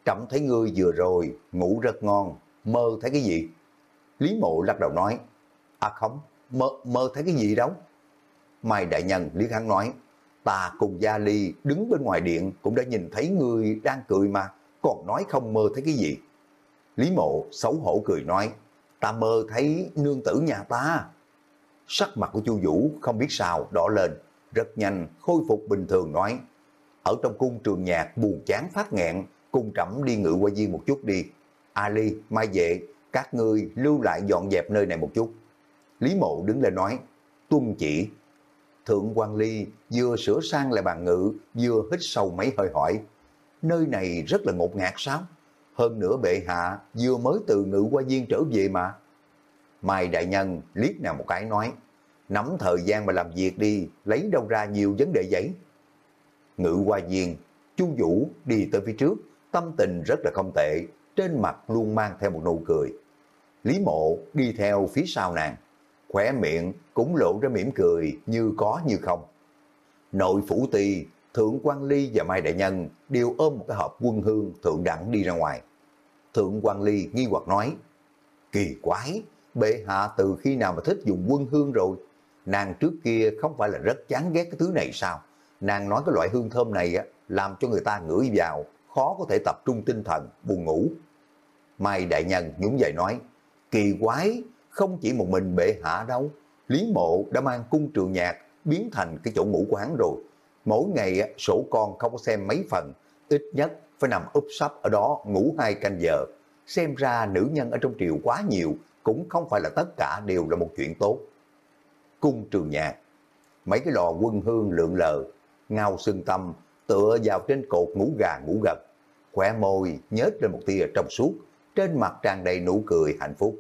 Trẫm thấy ngươi vừa rồi, ngủ rất ngon, mơ thấy cái gì? Lý Mộ lắc đầu nói. À không, mơ, mơ thấy cái gì đâu? Mai Đại Nhân liếc hắn nói. Ta cùng Gia Ly đứng bên ngoài điện cũng đã nhìn thấy ngươi đang cười mà còn nói không mơ thấy cái gì. Lý mộ xấu hổ cười nói, ta mơ thấy nương tử nhà ta. Sắc mặt của chu Vũ không biết sao đỏ lên, rất nhanh khôi phục bình thường nói, ở trong cung trường nhạc buồn chán phát nghẹn, cung trẫm đi ngự qua viên một chút đi. Ali, Mai Vệ, các ngươi lưu lại dọn dẹp nơi này một chút. Lý Mộ đứng lên nói, tuân chỉ. Thượng quan Ly vừa sửa sang lại bàn ngự, vừa hít sâu mấy hơi hỏi, nơi này rất là ngột ngạt sao? Hơn nữa bệ hạ vừa mới từ ngự qua viên trở về mà. Mai Đại Nhân liếc nào một cái nói, nắm thời gian mà làm việc đi, lấy đâu ra nhiều vấn đề giấy. Ngự qua viên, chu Vũ đi tới phía trước, tâm tình rất là không tệ, trên mặt luôn mang theo một nụ cười. Lý mộ đi theo phía sau nàng, khỏe miệng cũng lộ ra mỉm cười như có như không. Nội phủ ti Thượng quan Ly và Mai Đại Nhân đều ôm một cái hộp quân hương thượng đẳng đi ra ngoài. Thượng quan Ly nghi hoặc nói, kỳ quái, bệ hạ từ khi nào mà thích dùng quân hương rồi? Nàng trước kia không phải là rất chán ghét cái thứ này sao? Nàng nói cái loại hương thơm này á, làm cho người ta ngửi vào, khó có thể tập trung tinh thần, buồn ngủ. Mai Đại Nhân nhúng dậy nói, kỳ quái, không chỉ một mình bệ hạ đâu. Lý mộ đã mang cung trường nhạc biến thành cái chỗ ngủ quán rồi. Mỗi ngày sổ con không có xem mấy phần, ít nhất phải nằm úp sắp ở đó ngủ hai canh giờ. Xem ra nữ nhân ở trong triều quá nhiều, cũng không phải là tất cả đều là một chuyện tốt. Cung trường nhạc, mấy cái lò quân hương lượng lờ, ngao sưng tâm, tựa vào trên cột ngủ gà ngủ gật, khỏe môi nhếch lên một tia trong suốt, trên mặt tràn đầy nụ cười hạnh phúc.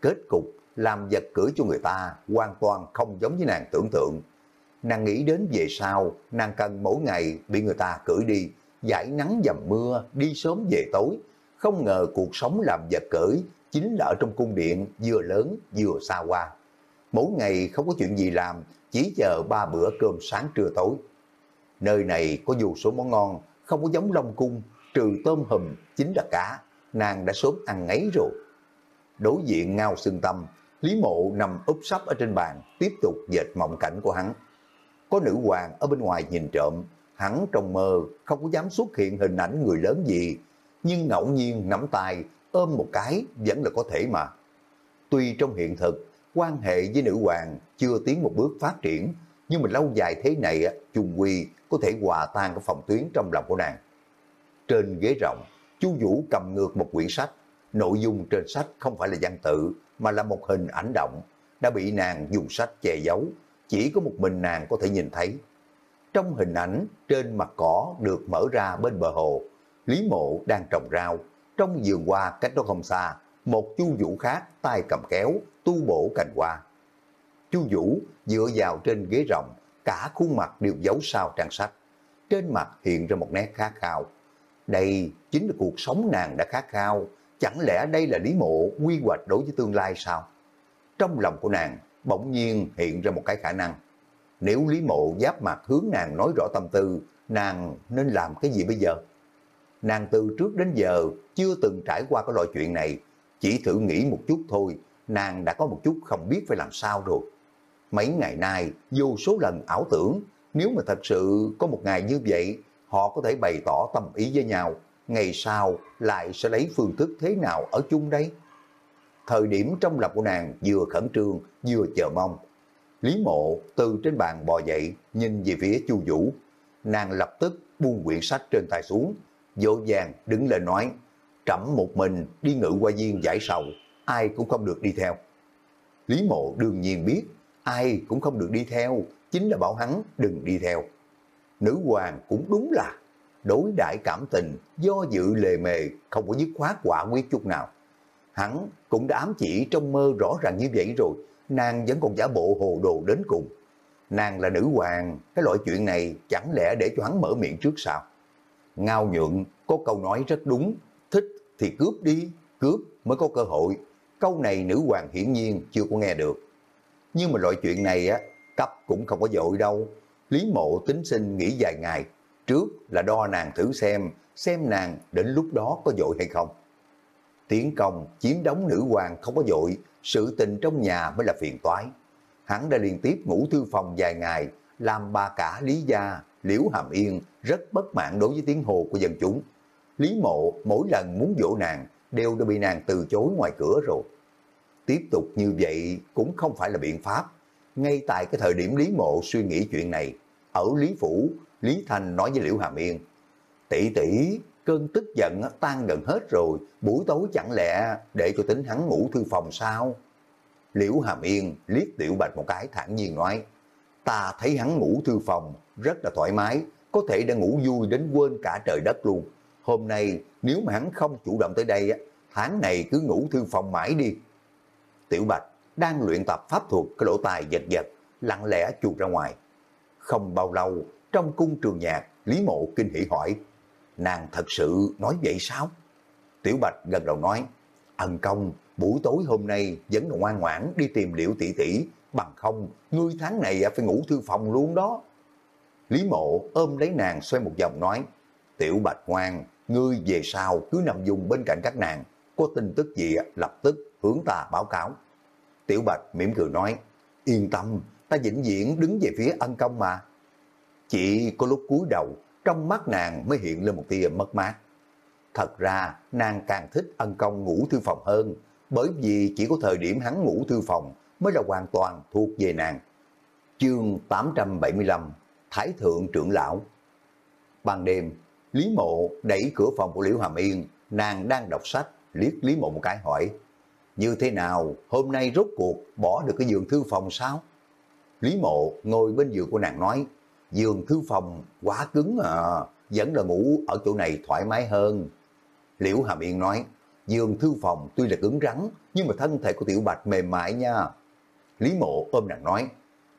Kết cục làm vật cưỡi cho người ta hoàn toàn không giống với nàng tưởng tượng. Nàng nghĩ đến về sau, nàng cần mỗi ngày bị người ta cưỡi đi, giải nắng dầm mưa, đi sớm về tối. Không ngờ cuộc sống làm vật cưỡi chính là ở trong cung điện vừa lớn vừa xa hoa. Mỗi ngày không có chuyện gì làm, chỉ chờ ba bữa cơm sáng trưa tối. Nơi này có dù số món ngon, không có giống Long Cung, trừ tôm hùm, chính là cá, nàng đã sớm ăn ngấy rồi. Đối diện ngao xương tâm, Lý Mộ nằm úp sắp ở trên bàn, tiếp tục dệt mộng cảnh của hắn. Có nữ hoàng ở bên ngoài nhìn trộm, hắn trong mơ không có dám xuất hiện hình ảnh người lớn gì, nhưng ngẫu nhiên nắm tay, ôm một cái vẫn là có thể mà. Tuy trong hiện thực, quan hệ với nữ hoàng chưa tiến một bước phát triển, nhưng mà lâu dài thế này, chung quy có thể hòa tan cái phòng tuyến trong lòng của nàng. Trên ghế rộng, Chu Vũ cầm ngược một quyển sách, nội dung trên sách không phải là văn tự, mà là một hình ảnh động, đã bị nàng dùng sách che giấu, chỉ có một mình nàng có thể nhìn thấy. Trong hình ảnh, trên mặt cỏ được mở ra bên bờ hồ, Lý Mộ đang trồng rau, trong vườn hoa cách đó không xa, một chu vũ khác tay cầm kéo, tu bổ cành hoa. Chu Vũ dựa vào trên ghế rộng, cả khuôn mặt đều giấu sau trang sách. Trên mặt hiện ra một nét khát khao. Đây chính là cuộc sống nàng đã khát khao. Chẳng lẽ đây là lý mộ quy hoạch đối với tương lai sao? Trong lòng của nàng bỗng nhiên hiện ra một cái khả năng. Nếu lý mộ giáp mặt hướng nàng nói rõ tâm tư, nàng nên làm cái gì bây giờ? Nàng từ trước đến giờ chưa từng trải qua cái loại chuyện này, chỉ thử nghĩ một chút thôi, nàng đã có một chút không biết phải làm sao rồi. Mấy ngày nay, vô số lần ảo tưởng, nếu mà thật sự có một ngày như vậy, họ có thể bày tỏ tâm ý với nhau, ngày sau lại sẽ lấy phương thức thế nào ở chung đây? Thời điểm trong lòng của nàng vừa khẩn trương, vừa chờ mong. Lý mộ từ trên bàn bò dậy, nhìn về phía chu Vũ. Nàng lập tức buông quyển sách trên tay xuống, dỗ dàng đứng lên nói, trẫm một mình đi ngự qua viên giải sầu, ai cũng không được đi theo. Lý mộ đương nhiên biết, ai cũng không được đi theo, chính là bảo hắn đừng đi theo. Nữ hoàng cũng đúng là đối đại cảm tình, do dự lề mề, không có dứt khoát quả quyết chút nào. Hắn cũng đã ám chỉ trong mơ rõ ràng như vậy rồi, nàng vẫn còn giả bộ hồ đồ đến cùng. Nàng là nữ hoàng, cái loại chuyện này chẳng lẽ để cho hắn mở miệng trước sao? Ngao nhuận có câu nói rất đúng, thích thì cướp đi, cướp mới có cơ hội. Câu này nữ hoàng hiển nhiên chưa có nghe được. Nhưng mà loại chuyện này á, cấp cũng không có dội đâu. Lý mộ tính sinh nghỉ vài ngày, trước là đo nàng thử xem, xem nàng đến lúc đó có dội hay không. Tiến công chiếm đóng nữ hoàng không có dội, sự tình trong nhà mới là phiền toái. Hắn đã liên tiếp ngủ thư phòng vài ngày, làm ba cả Lý Gia, Liễu Hàm Yên rất bất mãn đối với tiếng hồ của dân chúng. Lý Mộ mỗi lần muốn dỗ nàng đều đã bị nàng từ chối ngoài cửa rồi. Tiếp tục như vậy cũng không phải là biện pháp. Ngay tại cái thời điểm Lý Mộ suy nghĩ chuyện này, ở Lý Phủ, Lý Thành nói với Liễu Hàm Yên, tỷ tỷ cơn tức giận tan gần hết rồi, buổi tối chẳng lẽ để cho tính hắn ngủ thư phòng sao? Liễu Hàm Yên liếc Tiểu Bạch một cái thản nhiên nói, ta thấy hắn ngủ thư phòng rất là thoải mái, có thể đã ngủ vui đến quên cả trời đất luôn. Hôm nay nếu mà hắn không chủ động tới đây, tháng này cứ ngủ thư phòng mãi đi. Tiểu Bạch đang luyện tập pháp thuật cái lỗ tài giật giật, lặng lẽ chuột ra ngoài. Không bao lâu, trong cung trường nhạc, Lý Mộ kinh hỉ hỏi, nàng thật sự nói vậy sao? Tiểu Bạch gần đầu nói, ân công, buổi tối hôm nay vẫn là ngoan ngoãn đi tìm liễu tỷ tỷ, bằng không, ngươi tháng này à, phải ngủ thư phòng luôn đó. Lý Mộ ôm lấy nàng xoay một vòng nói, Tiểu Bạch ngoan, ngươi về sau cứ nằm dùng bên cạnh các nàng, có tin tức gì à, lập tức hướng ta báo cáo. Tiểu Bạch mỉm cười nói, yên tâm, ta vĩnh viễn đứng về phía ân công mà. Chỉ có lúc cúi đầu, trong mắt nàng mới hiện lên một tia mất mát. Thật ra, nàng càng thích ân công ngủ thư phòng hơn, bởi vì chỉ có thời điểm hắn ngủ thư phòng mới là hoàn toàn thuộc về nàng. Chương 875 Thái Thượng Trưởng Lão Ban đêm, Lý Mộ đẩy cửa phòng của Liễu Hàm Yên, nàng đang đọc sách, liếc Lý Mộ một cái hỏi, như thế nào, hôm nay rốt cuộc bỏ được cái giường thư phòng sao? Lý Mộ ngồi bên giường của nàng nói, giường thư phòng quá cứng à, vẫn là ngủ ở chỗ này thoải mái hơn. Liễu Hàm Yên nói, giường thư phòng tuy là cứng rắn, nhưng mà thân thể của Tiểu Bạch mềm mại nha. Lý Mộ ôm nàng nói,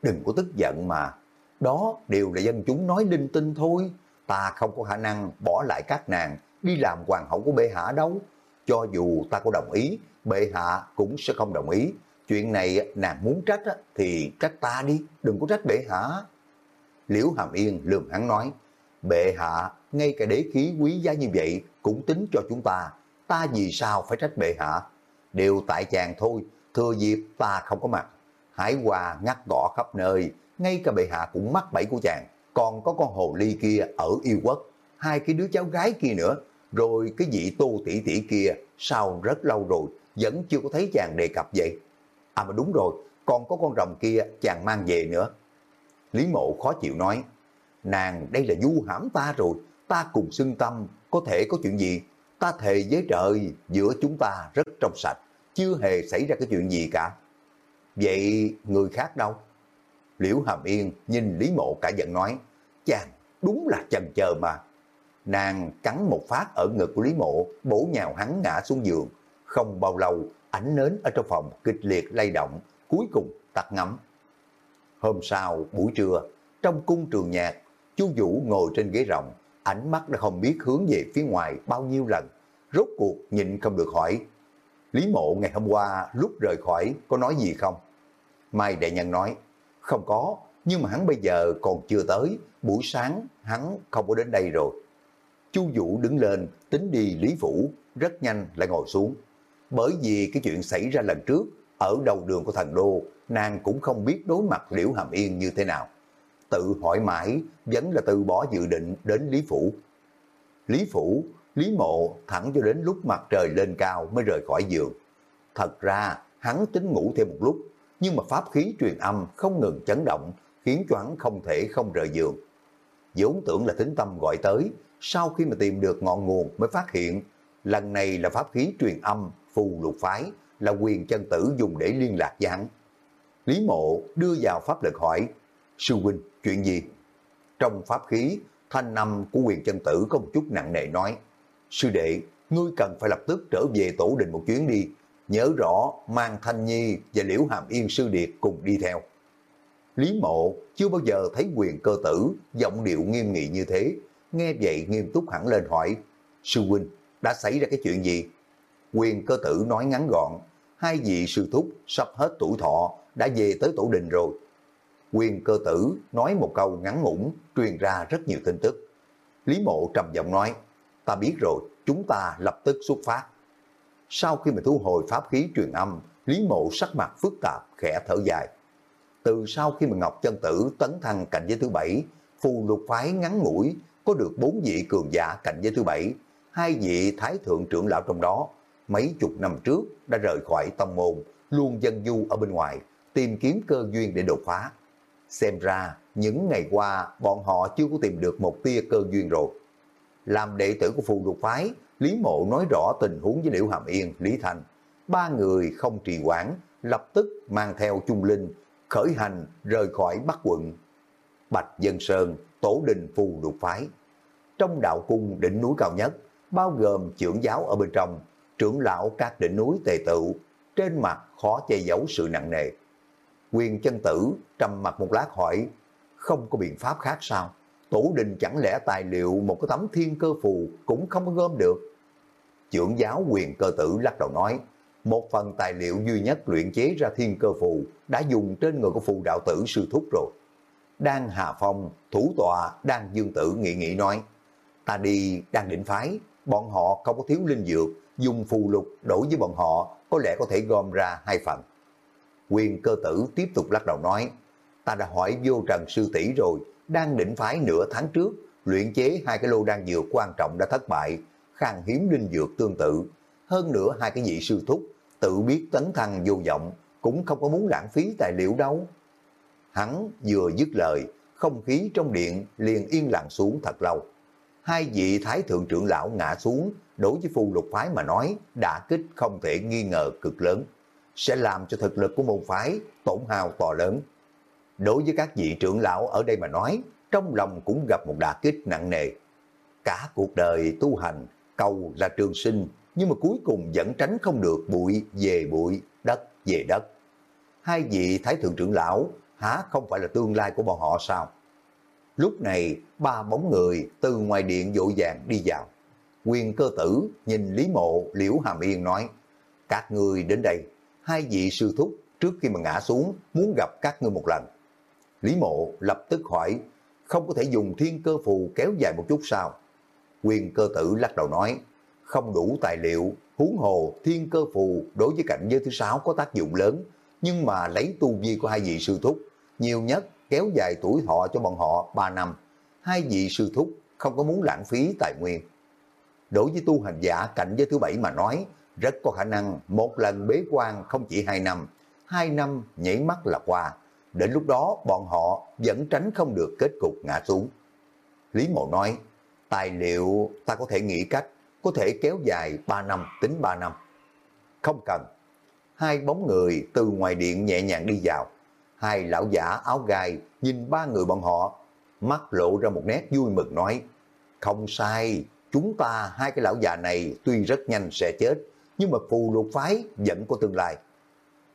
đừng có tức giận mà, đó đều là dân chúng nói linh tinh thôi, ta không có khả năng bỏ lại các nàng đi làm hoàng hậu của bệ hạ đâu. Cho dù ta có đồng ý, bệ hạ cũng sẽ không đồng ý. Chuyện này nàng muốn trách thì trách ta đi, đừng có trách bệ hạ. Liễu Hàm Yên lườm hắn nói, bệ hạ, ngay cả đế khí quý giá như vậy cũng tính cho chúng ta, ta vì sao phải trách bệ hạ? Đều tại chàng thôi, thừa dịp ta không có mặt. Hải hòa ngắt gõ khắp nơi, ngay cả bệ hạ cũng mắc bẫy của chàng, còn có con hồ ly kia ở yêu quốc, hai cái đứa cháu gái kia nữa, rồi cái vị tô tỷ tỷ kia, sao rất lâu rồi, vẫn chưa có thấy chàng đề cập vậy. À mà đúng rồi, còn có con rồng kia chàng mang về nữa. Lý mộ khó chịu nói, nàng đây là du hãm ta rồi, ta cùng xưng tâm, có thể có chuyện gì? Ta thề với trời, giữa chúng ta rất trong sạch, chưa hề xảy ra cái chuyện gì cả. Vậy người khác đâu? Liễu Hàm Yên nhìn Lý Mộ cả giận nói, chàng đúng là chần chờ mà. Nàng cắn một phát ở ngực của Lý Mộ, bổ nhào hắn ngã xuống giường. Không bao lâu, ánh nến ở trong phòng kịch liệt lay động, cuối cùng tắt ngắm. Hôm sau, buổi trưa, trong cung trường nhạc, chú Vũ ngồi trên ghế rộng, ánh mắt đã không biết hướng về phía ngoài bao nhiêu lần. Rốt cuộc nhịn không được hỏi. Lý mộ ngày hôm qua lúc rời khỏi có nói gì không? Mai Đại Nhân nói, không có, nhưng mà hắn bây giờ còn chưa tới, buổi sáng hắn không có đến đây rồi. Chu Vũ đứng lên, tính đi Lý Phủ, rất nhanh lại ngồi xuống. Bởi vì cái chuyện xảy ra lần trước, ở đầu đường của thần đô, nàng cũng không biết đối mặt Liễu Hàm Yên như thế nào. Tự hỏi mãi, vẫn là từ bỏ dự định đến Lý Phủ. Lý Phủ, Lý Mộ thẳng cho đến lúc mặt trời lên cao mới rời khỏi giường. Thật ra, hắn tính ngủ thêm một lúc, nhưng mà pháp khí truyền âm không ngừng chấn động, khiến cho hắn không thể không rời giường. vốn tưởng là tính tâm gọi tới, sau khi mà tìm được ngọn nguồn mới phát hiện, lần này là pháp khí truyền âm, phù lục phái, là quyền chân tử dùng để liên lạc với hắn. Lý mộ đưa vào pháp lực hỏi, sư huynh, chuyện gì? Trong pháp khí, thanh năm của quyền chân tử có một chút nặng nề nói, sư đệ, ngươi cần phải lập tức trở về tổ đình một chuyến đi, nhớ rõ mang Thanh Nhi và Liễu Hàm Yên sư điệt cùng đi theo. Lý mộ chưa bao giờ thấy quyền cơ tử, giọng điệu nghiêm nghị như thế, nghe vậy nghiêm túc hẳn lên hỏi, sư huynh, đã xảy ra cái chuyện gì? Quyền cơ tử nói ngắn gọn, hai vị sư thúc sắp hết tuổi thọ, đã về tới tổ đình rồi. Quyền cơ tử nói một câu ngắn ngủn, truyền ra rất nhiều tin tức. Lý mộ trầm giọng nói, ta biết rồi, chúng ta lập tức xuất phát. Sau khi mà thu hồi pháp khí truyền âm, Lý Mộ sắc mặt phức tạp, khẽ thở dài. Từ sau khi mà Ngọc Chân Tử tấn thăng cảnh giới thứ bảy, phù lục phái ngắn ngủi, có được bốn vị cường giả cảnh giới thứ bảy, hai vị thái thượng trưởng lão trong đó, mấy chục năm trước đã rời khỏi tông môn, luôn dân du ở bên ngoài, tìm kiếm cơ duyên để đột phá. Xem ra, những ngày qua bọn họ chưa có tìm được một tia cơ duyên rồi. Làm đệ tử của phù lục phái, Lý Mộ nói rõ tình huống với Liễu Hàm Yên, Lý Thành. Ba người không trì quản, lập tức mang theo Trung Linh, khởi hành rời khỏi Bắc quận. Bạch Dân Sơn, tổ đình phù lục phái. Trong đạo cung đỉnh núi cao nhất, bao gồm trưởng giáo ở bên trong, trưởng lão các đỉnh núi tề tự, trên mặt khó che giấu sự nặng nề. Quyền chân tử trầm mặt một lát hỏi, không có biện pháp khác sao? Tổ đình chẳng lẽ tài liệu một cái tấm thiên cơ phù cũng không có gom được? Trưởng giáo quyền cơ tử lắc đầu nói, một phần tài liệu duy nhất luyện chế ra thiên cơ phù đã dùng trên người của phù đạo tử sư thúc rồi. Đang Hà Phong, thủ tọa, đang dương tử nghị nghị nói, ta đi đang định phái, bọn họ không có thiếu linh dược, dùng phù lục đổi với bọn họ có lẽ có thể gom ra hai phần. Quyền cơ tử tiếp tục lắc đầu nói, ta đã hỏi vô trần sư tỷ rồi, đang định phái nửa tháng trước, luyện chế hai cái lô đan dược quan trọng đã thất bại, khan hiếm linh dược tương tự. Hơn nữa hai cái vị sư thúc, tự biết tấn thăng vô vọng, cũng không có muốn lãng phí tài liệu đâu. Hắn vừa dứt lời, không khí trong điện liền yên lặng xuống thật lâu. Hai vị thái thượng trưởng lão ngã xuống, đối với phù lục phái mà nói, đã kích không thể nghi ngờ cực lớn, sẽ làm cho thực lực của môn phái tổn hao to lớn. Đối với các vị trưởng lão ở đây mà nói, trong lòng cũng gặp một đả kích nặng nề. Cả cuộc đời tu hành, cầu là trường sinh, nhưng mà cuối cùng vẫn tránh không được bụi về bụi, đất về đất. Hai vị thái thượng trưởng lão há không phải là tương lai của bọn họ sao? Lúc này, ba bóng người từ ngoài điện dội vàng đi vào. Quyền cơ tử nhìn Lý Mộ, Liễu Hàm Yên nói, các người đến đây, hai vị sư thúc trước khi mà ngã xuống muốn gặp các ngươi một lần. Lý Mộ lập tức hỏi, không có thể dùng thiên cơ phù kéo dài một chút sao? Quyền cơ tử lắc đầu nói, không đủ tài liệu, huống hồ thiên cơ phù đối với cảnh giới thứ sáu có tác dụng lớn, nhưng mà lấy tu vi của hai vị sư thúc, nhiều nhất kéo dài tuổi thọ cho bọn họ 3 năm. Hai vị sư thúc không có muốn lãng phí tài nguyên. Đối với tu hành giả cảnh giới thứ bảy mà nói, rất có khả năng một lần bế quan không chỉ hai năm, hai năm nhảy mắt là qua. Đến lúc đó bọn họ vẫn tránh không được kết cục ngã xuống. Lý Mộ nói, tài liệu ta có thể nghĩ cách, có thể kéo dài 3 năm, tính 3 năm. Không cần. Hai bóng người từ ngoài điện nhẹ nhàng đi vào. Hai lão giả áo gai nhìn ba người bọn họ, mắt lộ ra một nét vui mừng nói, không sai, chúng ta hai cái lão già này tuy rất nhanh sẽ chết, nhưng mà phù lục phái vẫn có tương lai.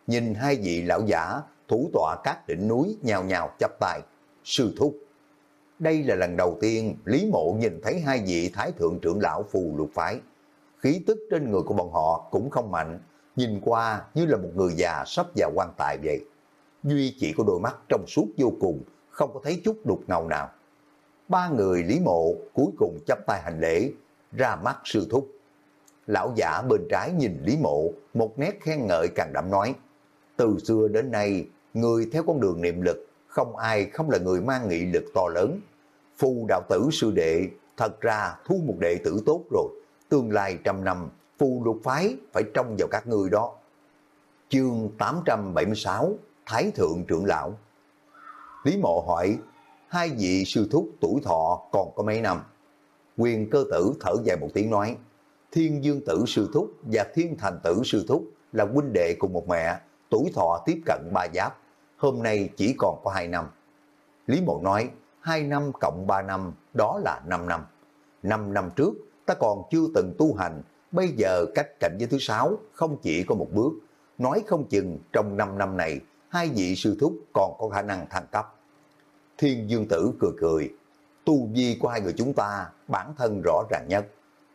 Nhìn hai vị lão giả thủ tọa các đỉnh núi nhào nhào chắp tay, sư thúc. Đây là lần đầu tiên Lý Mộ nhìn thấy hai vị thái thượng trưởng lão phù lục phái. Khí tức trên người của bọn họ cũng không mạnh, nhìn qua như là một người già sắp vào quan tài vậy. Duy chỉ có đôi mắt trong suốt vô cùng, không có thấy chút đục ngầu nào. Ba người Lý Mộ cuối cùng chắp tay hành lễ, ra mắt sư thúc. Lão giả bên trái nhìn Lý Mộ, một nét khen ngợi càng đậm nói, từ xưa đến nay, người theo con đường niệm lực, không ai không là người mang nghị lực to lớn. Phu đạo tử sư đệ, thật ra thu một đệ tử tốt rồi, tương lai trăm năm, phù lục phái phải trông vào các người đó. Chương 876 Thái Thượng Trưởng Lão Lý Mộ hỏi, hai vị sư thúc tuổi thọ còn có mấy năm? Quyền cơ tử thở dài một tiếng nói, Thiên Dương tử sư thúc và Thiên Thành tử sư thúc là huynh đệ cùng một mẹ, tuổi thọ tiếp cận ba giáp, hôm nay chỉ còn có hai năm. Lý Mộ nói, hai năm cộng ba năm, đó là năm năm. Năm năm trước, ta còn chưa từng tu hành, bây giờ cách cảnh giới thứ sáu không chỉ có một bước. Nói không chừng trong năm năm này, hai vị sư thúc còn có khả năng thăng cấp. Thiên Dương Tử cười cười, tu vi của hai người chúng ta bản thân rõ ràng nhất.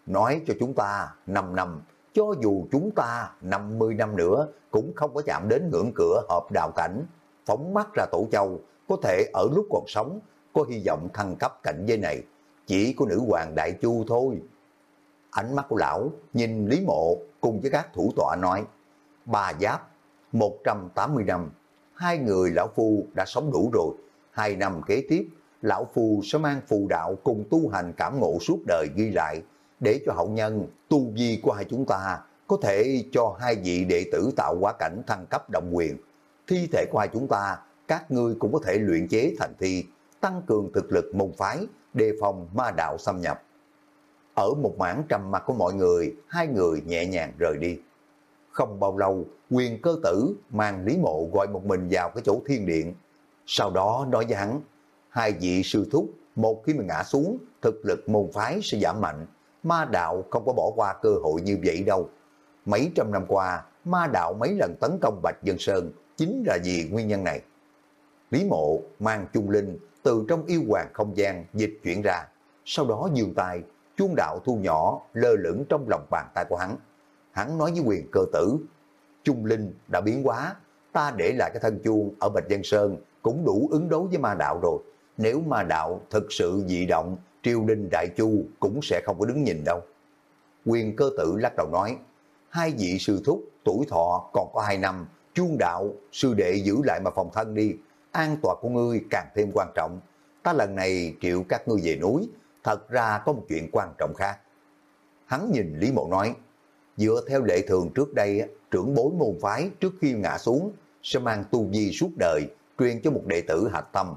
Nói cho chúng ta 5 năm, cho dù chúng ta 50 năm nữa cũng không có chạm đến ngưỡng cửa hợp đạo cảnh, phóng mắt ra tổ châu, có thể ở lúc còn sống, có hy vọng thăng cấp cảnh giới này, chỉ có nữ hoàng Đại Chu thôi. Ánh mắt của lão nhìn Lý Mộ cùng với các thủ tọa nói, ba giáp, 180 năm, hai người lão phu đã sống đủ rồi, hai năm kế tiếp, lão phu sẽ mang phù đạo cùng tu hành cảm ngộ suốt đời ghi lại, để cho hậu nhân tu vi của hai chúng ta có thể cho hai vị đệ tử tạo quá cảnh thăng cấp động quyền. Thi thể của hai chúng ta, các ngươi cũng có thể luyện chế thành thi, tăng cường thực lực môn phái, đề phòng ma đạo xâm nhập. Ở một mảng trầm mặt của mọi người, hai người nhẹ nhàng rời đi. Không bao lâu, quyền cơ tử mang Lý Mộ gọi một mình vào cái chỗ thiên điện. Sau đó nói với hắn, hai vị sư thúc, một khi mình ngã xuống, thực lực môn phái sẽ giảm mạnh. Ma đạo không có bỏ qua cơ hội như vậy đâu. Mấy trăm năm qua, ma đạo mấy lần tấn công Bạch Dân Sơn chính là vì nguyên nhân này. Lý Mộ mang chung linh từ trong yêu hoàng không gian dịch chuyển ra, sau đó dường tay, chuông đạo thu nhỏ lơ lửng trong lòng bàn tay của hắn. Hắn nói với quyền cơ tử, chung linh đã biến hóa, ta để lại cái thân chuông ở Bạch Dân Sơn cũng đủ ứng đấu với ma đạo rồi. Nếu ma đạo thực sự dị động, triều đình đại chu cũng sẽ không có đứng nhìn đâu. Quyền cơ tử lắc đầu nói, hai vị sư thúc tuổi thọ còn có hai năm, chuông đạo, sư đệ giữ lại mà phòng thân đi, an toàn của ngươi càng thêm quan trọng. Ta lần này triệu các ngươi về núi, thật ra có một chuyện quan trọng khác. Hắn nhìn Lý Mộ nói, dựa theo lệ thường trước đây, trưởng bối môn phái trước khi ngã xuống, sẽ mang tu vi suốt đời, truyền cho một đệ tử hạch tâm.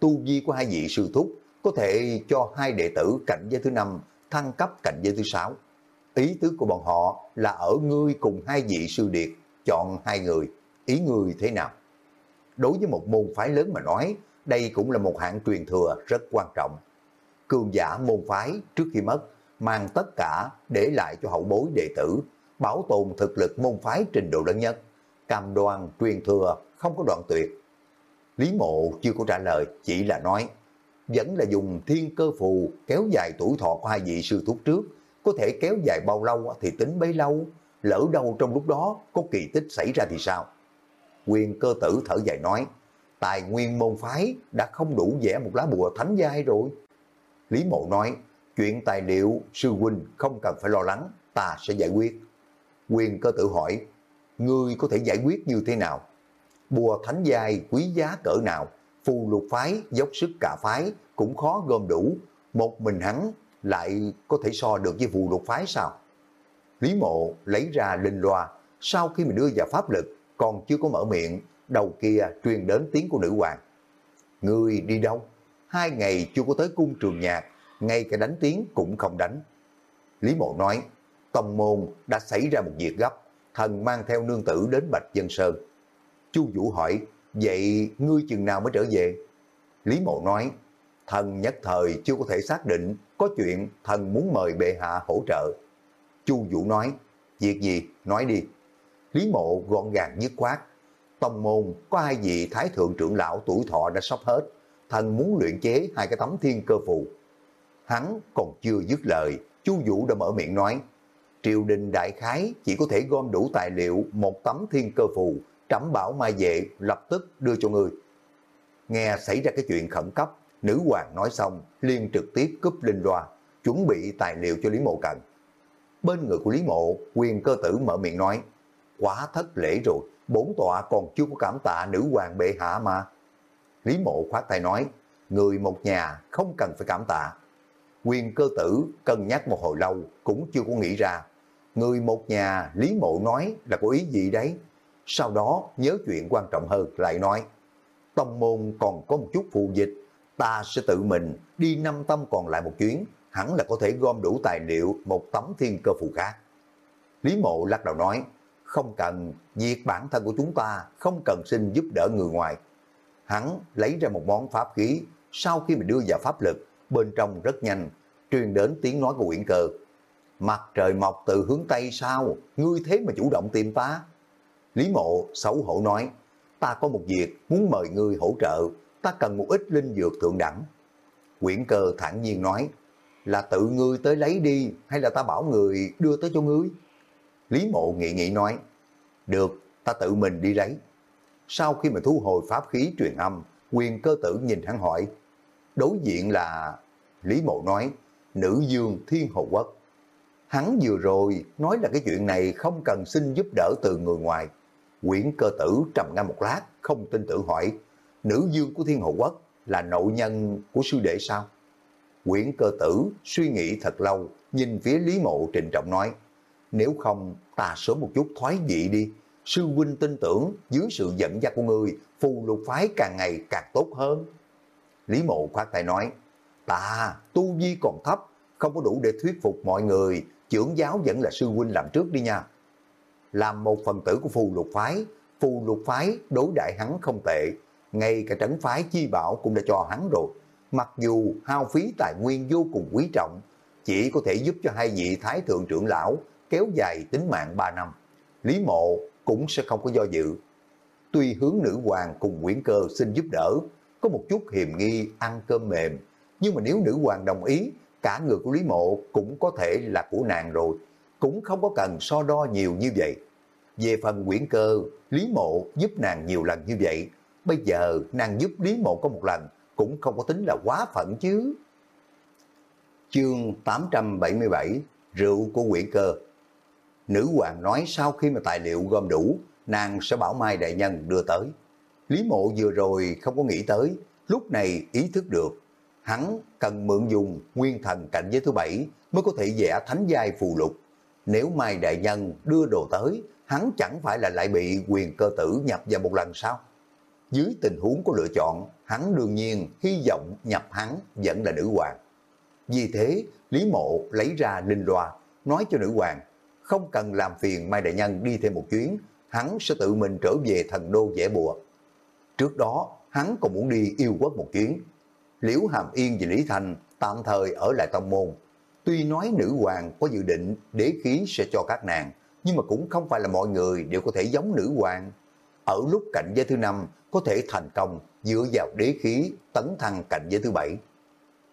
Tu vi của hai vị sư thúc có thể cho hai đệ tử cảnh giới thứ năm thăng cấp cảnh giới thứ sáu. Ý tứ của bọn họ là ở ngươi cùng hai vị sư điệt, chọn hai người, ý ngươi thế nào? Đối với một môn phái lớn mà nói, đây cũng là một hạng truyền thừa rất quan trọng. Cường giả môn phái trước khi mất, mang tất cả để lại cho hậu bối đệ tử, bảo tồn thực lực môn phái trình độ lớn nhất, cam đoan truyền thừa không có đoạn tuyệt. Lý mộ chưa có trả lời, chỉ là nói, vẫn là dùng thiên cơ phù kéo dài tuổi thọ của hai vị sư thúc trước, có thể kéo dài bao lâu thì tính bấy lâu, lỡ đâu trong lúc đó có kỳ tích xảy ra thì sao? Quyền cơ tử thở dài nói, tài nguyên môn phái đã không đủ vẽ một lá bùa thánh giai rồi. Lý mộ nói, chuyện tài liệu sư huynh không cần phải lo lắng, ta sẽ giải quyết. Quyền cơ tử hỏi, ngươi có thể giải quyết như thế nào? Bùa thánh giai quý giá cỡ nào? Phù lục phái, dốc sức cả phái cũng khó gom đủ. Một mình hắn lại có thể so được với phù lục phái sao? Lý mộ lấy ra linh loa, sau khi mình đưa vào pháp lực, còn chưa có mở miệng, đầu kia truyền đến tiếng của nữ hoàng. Người đi đâu? Hai ngày chưa có tới cung trường nhạc, ngay cả đánh tiếng cũng không đánh. Lý mộ nói, tông môn đã xảy ra một việc gấp, thần mang theo nương tử đến Bạch Dân Sơn. Chu Vũ hỏi, vậy ngươi chừng nào mới trở về? Lý mộ nói, thần nhất thời chưa có thể xác định, có chuyện thần muốn mời bệ hạ hỗ trợ. Chu Vũ nói, việc gì, nói đi. Lý mộ gọn gàng dứt khoát. Tông môn có hai vị thái thượng trưởng lão tuổi thọ đã sắp hết. Thần muốn luyện chế hai cái tấm thiên cơ phù. Hắn còn chưa dứt lời, chu Vũ đã mở miệng nói. Triều đình đại khái chỉ có thể gom đủ tài liệu một tấm thiên cơ phù, trẫm bảo mai vệ lập tức đưa cho người. Nghe xảy ra cái chuyện khẩn cấp, nữ hoàng nói xong, liên trực tiếp cúp linh loa, chuẩn bị tài liệu cho Lý Mộ cần. Bên người của Lý Mộ, quyền cơ tử mở miệng nói, quá thất lễ rồi, bốn tọa còn chưa có cảm tạ nữ hoàng bệ hạ mà. Lý mộ khoát tay nói, người một nhà không cần phải cảm tạ. Quyền cơ tử cân nhắc một hồi lâu cũng chưa có nghĩ ra. Người một nhà Lý mộ nói là có ý gì đấy. Sau đó nhớ chuyện quan trọng hơn lại nói, tông môn còn có một chút phù dịch, ta sẽ tự mình đi năm tâm còn lại một chuyến, hẳn là có thể gom đủ tài liệu một tấm thiên cơ phù khác. Lý mộ lắc đầu nói, không cần, việc bản thân của chúng ta không cần xin giúp đỡ người ngoài. Hắn lấy ra một món pháp khí, sau khi mình đưa vào pháp lực, bên trong rất nhanh, truyền đến tiếng nói của quyển cơ. Mặt trời mọc từ hướng Tây sao, ngươi thế mà chủ động tìm ta. Lý mộ xấu hổ nói, ta có một việc muốn mời ngươi hỗ trợ, ta cần một ít linh dược thượng đẳng. Quyển cơ thản nhiên nói, là tự ngươi tới lấy đi hay là ta bảo người đưa tới cho ngươi? Lý mộ nghị nghị nói, được, ta tự mình đi lấy. Sau khi mà thu hồi pháp khí truyền âm, quyền cơ tử nhìn hắn hỏi, đối diện là... Lý mộ nói, nữ dương thiên hồ quốc. Hắn vừa rồi nói là cái chuyện này không cần xin giúp đỡ từ người ngoài. Quyển cơ tử trầm ngâm một lát, không tin tưởng hỏi, nữ dương của thiên hồ quốc là nội nhân của sư đệ sao? Quyển cơ tử suy nghĩ thật lâu, nhìn phía Lý mộ trình trọng nói, nếu không ta sớm một chút thoái vị đi. Sư huynh tin tưởng dưới sự dẫn dắt của ngươi, phù lục phái càng ngày càng tốt hơn. Lý Mộ khoát tay nói, ta tu vi còn thấp, không có đủ để thuyết phục mọi người, trưởng giáo vẫn là sư huynh làm trước đi nha. Làm một phần tử của phù lục phái, phù lục phái đối đại hắn không tệ, ngay cả trấn phái chi bảo cũng đã cho hắn rồi. Mặc dù hao phí tài nguyên vô cùng quý trọng, chỉ có thể giúp cho hai vị thái thượng trưởng lão kéo dài tính mạng 3 năm. Lý mộ cũng sẽ không có do dự. Tuy hướng nữ hoàng cùng Nguyễn cơ xin giúp đỡ, có một chút hiềm nghi ăn cơm mềm, nhưng mà nếu nữ hoàng đồng ý, cả người của Lý mộ cũng có thể là của nàng rồi, cũng không có cần so đo nhiều như vậy. Về phần Nguyễn cơ, Lý mộ giúp nàng nhiều lần như vậy, bây giờ nàng giúp Lý mộ có một lần, cũng không có tính là quá phận chứ. Chương 877 Rượu của Nguyễn cơ Nữ hoàng nói sau khi mà tài liệu gom đủ, nàng sẽ bảo Mai Đại Nhân đưa tới. Lý mộ vừa rồi không có nghĩ tới, lúc này ý thức được. Hắn cần mượn dùng nguyên thần cảnh giới thứ bảy mới có thể vẽ thánh giai phù lục. Nếu Mai Đại Nhân đưa đồ tới, hắn chẳng phải là lại bị quyền cơ tử nhập vào một lần sao? Dưới tình huống có lựa chọn, hắn đương nhiên hy vọng nhập hắn vẫn là nữ hoàng. Vì thế, Lý Mộ lấy ra linh loa, nói cho nữ hoàng, không cần làm phiền Mai Đại Nhân đi thêm một chuyến, hắn sẽ tự mình trở về thần đô dễ bùa. Trước đó, hắn còn muốn đi yêu quốc một chuyến. Liễu Hàm Yên và Lý Thành tạm thời ở lại tông môn. Tuy nói nữ hoàng có dự định đế khí sẽ cho các nàng, nhưng mà cũng không phải là mọi người đều có thể giống nữ hoàng. Ở lúc cạnh giới thứ năm có thể thành công dựa vào đế khí tấn thăng cạnh giới thứ bảy.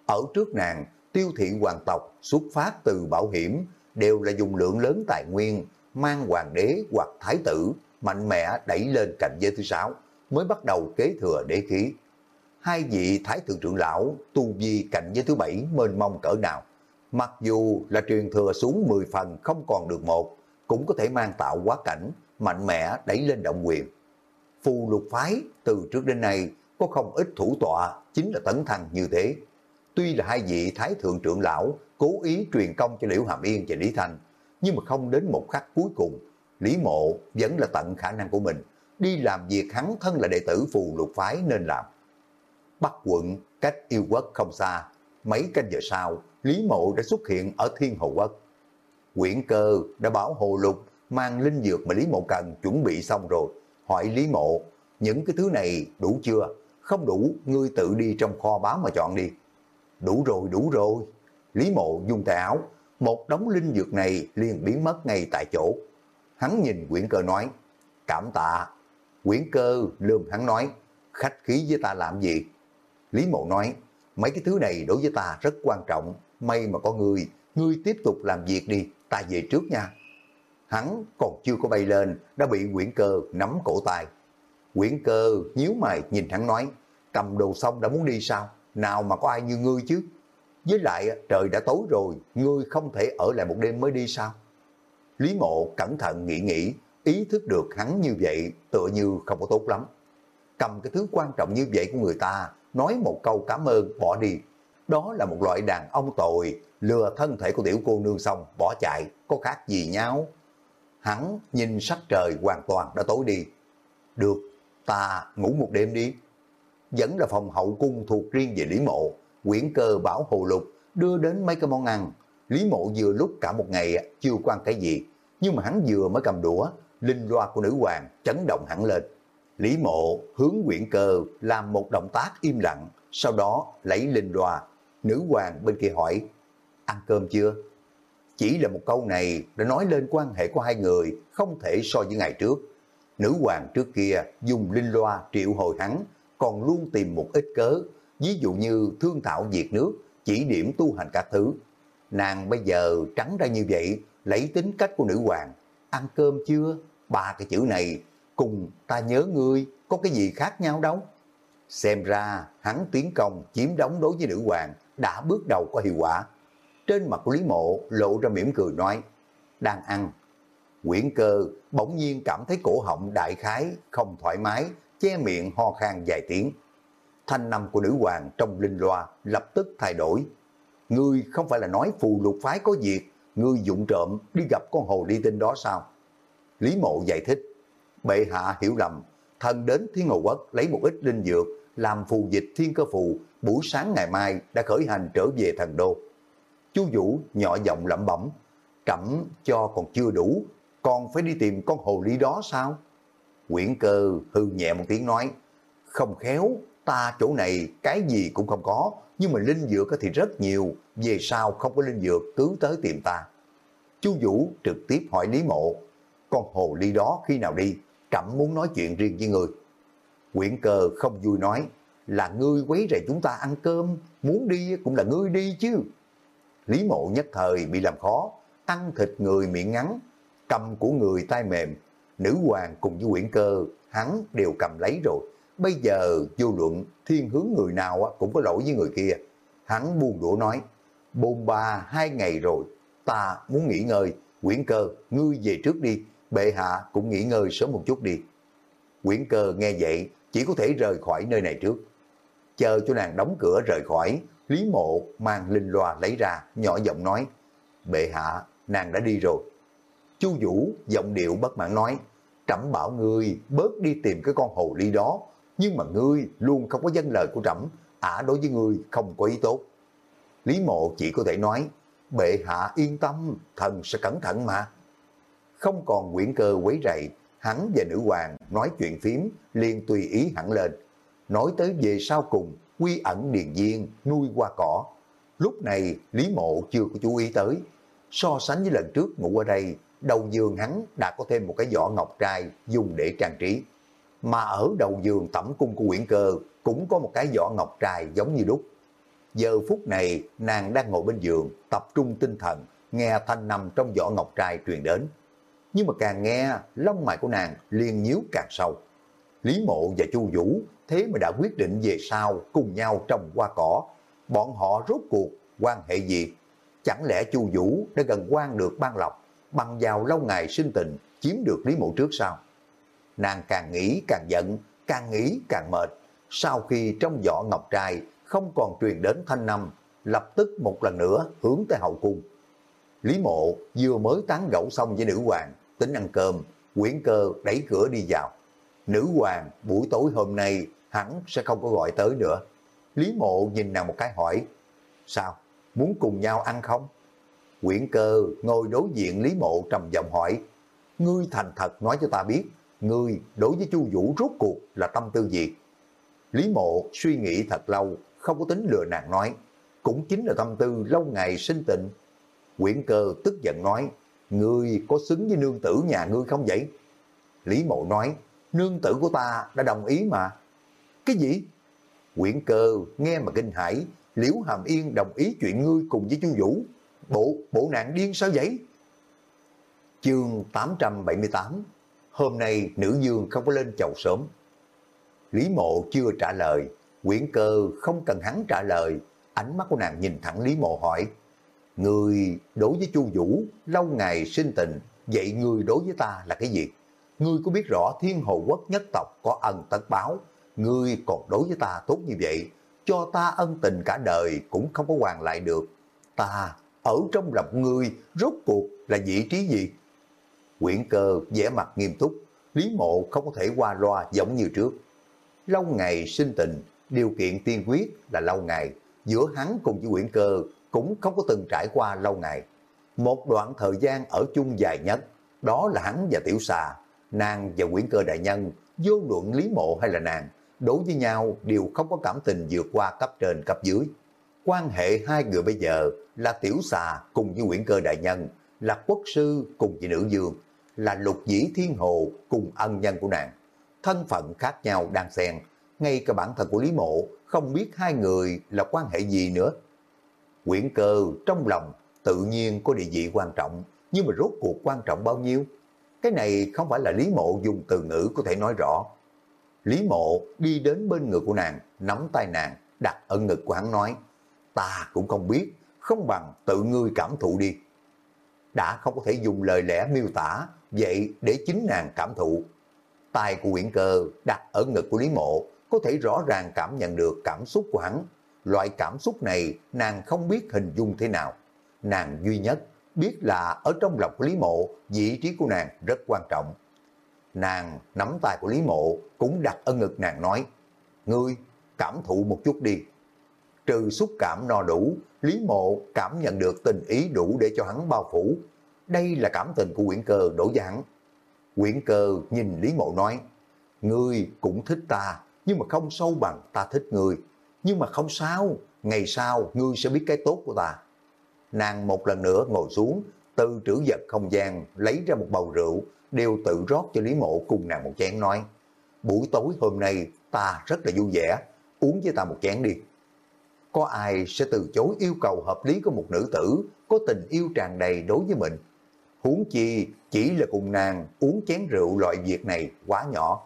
Ở trước nàng, tiêu thị hoàng tộc xuất phát từ bảo hiểm đều là dùng lượng lớn tài nguyên mang hoàng đế hoặc thái tử mạnh mẽ đẩy lên cạnh giới thứ sáu mới bắt đầu kế thừa đế khí. Hai vị thái thượng trưởng lão tu vi cạnh giới thứ bảy mênh mông cỡ nào. Mặc dù là truyền thừa xuống 10 phần không còn được một, cũng có thể mang tạo quá cảnh, mạnh mẽ đẩy lên động quyền. Phù lục phái từ trước đến nay có không ít thủ tọa chính là tấn thăng như thế. Tuy là hai vị thái thượng trưởng lão cố ý truyền công cho Liễu Hàm Yên và Lý Thanh, nhưng mà không đến một khắc cuối cùng, Lý Mộ vẫn là tận khả năng của mình, đi làm việc hắn thân là đệ tử phù lục phái nên làm. Bắc quận cách yêu quốc không xa, mấy canh giờ sau, Lý Mộ đã xuất hiện ở Thiên Hồ Quốc. Quyển cơ đã bảo Hồ Lục mang linh dược mà Lý Mộ cần chuẩn bị xong rồi, hỏi Lý Mộ, những cái thứ này đủ chưa? Không đủ, ngươi tự đi trong kho báo mà chọn đi. Đủ rồi, đủ rồi. Lý Mộ dùng tay áo, một đống linh dược này liền biến mất ngay tại chỗ. Hắn nhìn quyển cơ nói, cảm tạ. Quyển cơ lườm hắn nói, khách khí với ta làm gì? Lý Mộ nói, mấy cái thứ này đối với ta rất quan trọng, may mà có người, ngươi tiếp tục làm việc đi, ta về trước nha. Hắn còn chưa có bay lên, đã bị quyển cơ nắm cổ tay. Quyển cơ nhíu mày nhìn hắn nói, cầm đồ xong đã muốn đi sao? Nào mà có ai như ngươi chứ? Với lại trời đã tối rồi, ngươi không thể ở lại một đêm mới đi sao? Lý mộ cẩn thận nghĩ nghĩ, ý thức được hắn như vậy tựa như không có tốt lắm. Cầm cái thứ quan trọng như vậy của người ta, nói một câu cảm ơn bỏ đi. Đó là một loại đàn ông tội, lừa thân thể của tiểu cô nương xong bỏ chạy, có khác gì nhau? Hắn nhìn sắc trời hoàn toàn đã tối đi. Được, ta ngủ một đêm đi. Vẫn là phòng hậu cung thuộc riêng về Lý Mộ, quyển cơ bảo hồ lục đưa đến mấy cái món ăn. Lý Mộ vừa lúc cả một ngày chưa quan cái gì, nhưng mà hắn vừa mới cầm đũa, linh loa của nữ hoàng chấn động hẳn lên. Lý Mộ hướng quyển cơ làm một động tác im lặng, sau đó lấy linh loa. Nữ hoàng bên kia hỏi, ăn cơm chưa? Chỉ là một câu này đã nói lên quan hệ của hai người không thể so với ngày trước. Nữ hoàng trước kia dùng linh loa triệu hồi hắn, còn luôn tìm một ít cớ, ví dụ như thương thảo diệt nước, chỉ điểm tu hành các thứ. Nàng bây giờ trắng ra như vậy, lấy tính cách của nữ hoàng. Ăn cơm chưa? Ba cái chữ này, cùng ta nhớ ngươi, có cái gì khác nhau đâu. Xem ra hắn tiến công chiếm đóng đối với nữ hoàng đã bước đầu có hiệu quả. Trên mặt của Lý Mộ lộ ra mỉm cười nói, đang ăn. Quyển cơ bỗng nhiên cảm thấy cổ họng đại khái, không thoải mái, che miệng ho khan vài tiếng. Thanh năm của nữ hoàng trong linh loa lập tức thay đổi. Ngươi không phải là nói phù lục phái có việc, ngươi dụng trộm đi gặp con hồ ly tinh đó sao? Lý mộ giải thích, bệ hạ hiểu lầm, thần đến thiên hồ quốc lấy một ít linh dược, làm phù dịch thiên cơ phù, buổi sáng ngày mai đã khởi hành trở về thần đô. Chu Vũ nhỏ giọng lẩm bẩm, trẫm cho còn chưa đủ, còn phải đi tìm con hồ ly đó sao? Quyển cơ hư nhẹ một tiếng nói, không khéo, ta chỗ này cái gì cũng không có, nhưng mà linh dược thì rất nhiều, về sau không có linh dược cứ tới tìm ta. Chu Vũ trực tiếp hỏi Lý Mộ, con hồ ly đó khi nào đi, trẫm muốn nói chuyện riêng với người. Quyển cơ không vui nói, là ngươi quấy rầy chúng ta ăn cơm, muốn đi cũng là ngươi đi chứ. Lý mộ nhất thời bị làm khó, ăn thịt người miệng ngắn, cầm của người tay mềm, nữ hoàng cùng với quyển cơ, hắn đều cầm lấy rồi. Bây giờ vô luận thiên hướng người nào cũng có lỗi với người kia. Hắn buồn đũa nói, bồn ba hai ngày rồi, ta muốn nghỉ ngơi, quyển cơ, ngươi về trước đi, bệ hạ cũng nghỉ ngơi sớm một chút đi. Quyển cơ nghe vậy, chỉ có thể rời khỏi nơi này trước. Chờ cho nàng đóng cửa rời khỏi, Lý Mộ mang linh loa lấy ra, nhỏ giọng nói, bệ hạ, nàng đã đi rồi. Chu Vũ giọng điệu bất mãn nói, trẫm bảo ngươi bớt đi tìm cái con hồ ly đó, nhưng mà ngươi luôn không có dân lời của trẫm, ả đối với ngươi không có ý tốt. Lý Mộ chỉ có thể nói, bệ hạ yên tâm, thần sẽ cẩn thận mà. Không còn quyển cơ quấy rầy, hắn và nữ hoàng nói chuyện phím liền tùy ý hẳn lên. Nói tới về sau cùng, quy ẩn điền viên, nuôi qua cỏ. Lúc này Lý Mộ chưa có chú ý tới. So sánh với lần trước ngủ ở đây, đầu giường hắn đã có thêm một cái vỏ ngọc trai dùng để trang trí. Mà ở đầu giường tẩm cung của Nguyễn cơ cũng có một cái vỏ ngọc trai giống như đúc. Giờ phút này, nàng đang ngồi bên giường, tập trung tinh thần, nghe thanh nằm trong vỏ ngọc trai truyền đến. Nhưng mà càng nghe, lông mày của nàng liền nhíu càng sâu. Lý Mộ và Chu Vũ thế mà đã quyết định về sau cùng nhau trồng hoa cỏ. Bọn họ rốt cuộc quan hệ gì? Chẳng lẽ Chu Vũ đã gần quan được ban lộc, bằng vào lâu ngày sinh tình, chiếm được Lý Mộ trước sao? Nàng càng nghĩ càng giận, càng nghĩ càng mệt. Sau khi trong vỏ ngọc trai không còn truyền đến thanh năm, lập tức một lần nữa hướng tới hậu cung. Lý Mộ vừa mới tán gẫu xong với nữ hoàng, tính ăn cơm, quyển cơ đẩy cửa đi vào. Nữ hoàng buổi tối hôm nay hẳn sẽ không có gọi tới nữa. Lý mộ nhìn nàng một cái hỏi, sao, muốn cùng nhau ăn không? Quyển cơ ngồi đối diện Lý mộ trầm giọng hỏi, ngươi thành thật nói cho ta biết, người đối với chu Vũ rốt cuộc là tâm tư gì? Lý mộ suy nghĩ thật lâu, không có tính lừa nàng nói, cũng chính là tâm tư lâu ngày sinh tình. Quyển cơ tức giận nói, ngươi có xứng với nương tử nhà ngươi không vậy? Lý mộ nói, nương tử của ta đã đồng ý mà. Cái gì? Quyển cơ nghe mà kinh hãi, Liễu Hàm Yên đồng ý chuyện ngươi cùng với chu Vũ. Bộ, bộ nạn điên sao vậy? Chương 878 Hôm nay nữ dương không có lên chầu sớm. Lý mộ chưa trả lời, quyển cơ không cần hắn trả lời. Ánh mắt của nàng nhìn thẳng Lý mộ hỏi, Người đối với chu Vũ lâu ngày sinh tình, vậy người đối với ta là cái gì? Ngươi có biết rõ thiên hồ quốc nhất tộc có ân tất báo, ngươi còn đối với ta tốt như vậy, cho ta ân tình cả đời cũng không có hoàn lại được. Ta ở trong lòng ngươi rốt cuộc là vị trí gì? Quyển cơ vẻ mặt nghiêm túc, Lý Mộ không có thể qua loa giống như trước. Lâu ngày sinh tình, điều kiện tiên quyết là lâu ngày, giữa hắn cùng với quyển cơ cũng không có từng trải qua lâu ngày. Một đoạn thời gian ở chung dài nhất, đó là hắn và tiểu xà, nàng và quyển cơ đại nhân, vô luận lý mộ hay là nàng, đối với nhau đều không có cảm tình vượt qua cấp trên cấp dưới. Quan hệ hai người bây giờ là tiểu xà cùng với quyển cơ đại nhân, là quốc sư cùng với nữ dương, là lục dĩ thiên hồ cùng ân nhân của nàng. Thân phận khác nhau đang xen, ngay cả bản thân của Lý Mộ không biết hai người là quan hệ gì nữa. Quyển cơ trong lòng tự nhiên có địa vị quan trọng, nhưng mà rốt cuộc quan trọng bao nhiêu? Cái này không phải là Lý Mộ dùng từ ngữ có thể nói rõ. Lý Mộ đi đến bên người của nàng, nắm tay nàng, đặt ở ngực của hắn nói, ta cũng không biết, không bằng tự ngươi cảm thụ đi. Đã không có thể dùng lời lẽ miêu tả, vậy để chính nàng cảm thụ. tài của Nguyễn Cơ đặt ở ngực của Lý Mộ, có thể rõ ràng cảm nhận được cảm xúc của hắn. Loại cảm xúc này nàng không biết hình dung thế nào. Nàng duy nhất biết là ở trong lòng của Lý Mộ, vị trí của nàng rất quan trọng. Nàng nắm tay của Lý Mộ cũng đặt ở ngực nàng nói, Ngươi cảm thụ một chút đi trừ xúc cảm no đủ, Lý Mộ cảm nhận được tình ý đủ để cho hắn bao phủ. Đây là cảm tình của Quyển Cơ đổ dạng. Quyển Cơ nhìn Lý Mộ nói, Ngươi cũng thích ta, nhưng mà không sâu bằng ta thích ngươi. Nhưng mà không sao, ngày sau ngươi sẽ biết cái tốt của ta. Nàng một lần nữa ngồi xuống, từ trữ vật không gian lấy ra một bầu rượu, đều tự rót cho Lý Mộ cùng nàng một chén nói, buổi tối hôm nay ta rất là vui vẻ, uống với ta một chén đi. Có ai sẽ từ chối yêu cầu hợp lý của một nữ tử có tình yêu tràn đầy đối với mình? Huống chi chỉ là cùng nàng uống chén rượu loại việc này quá nhỏ.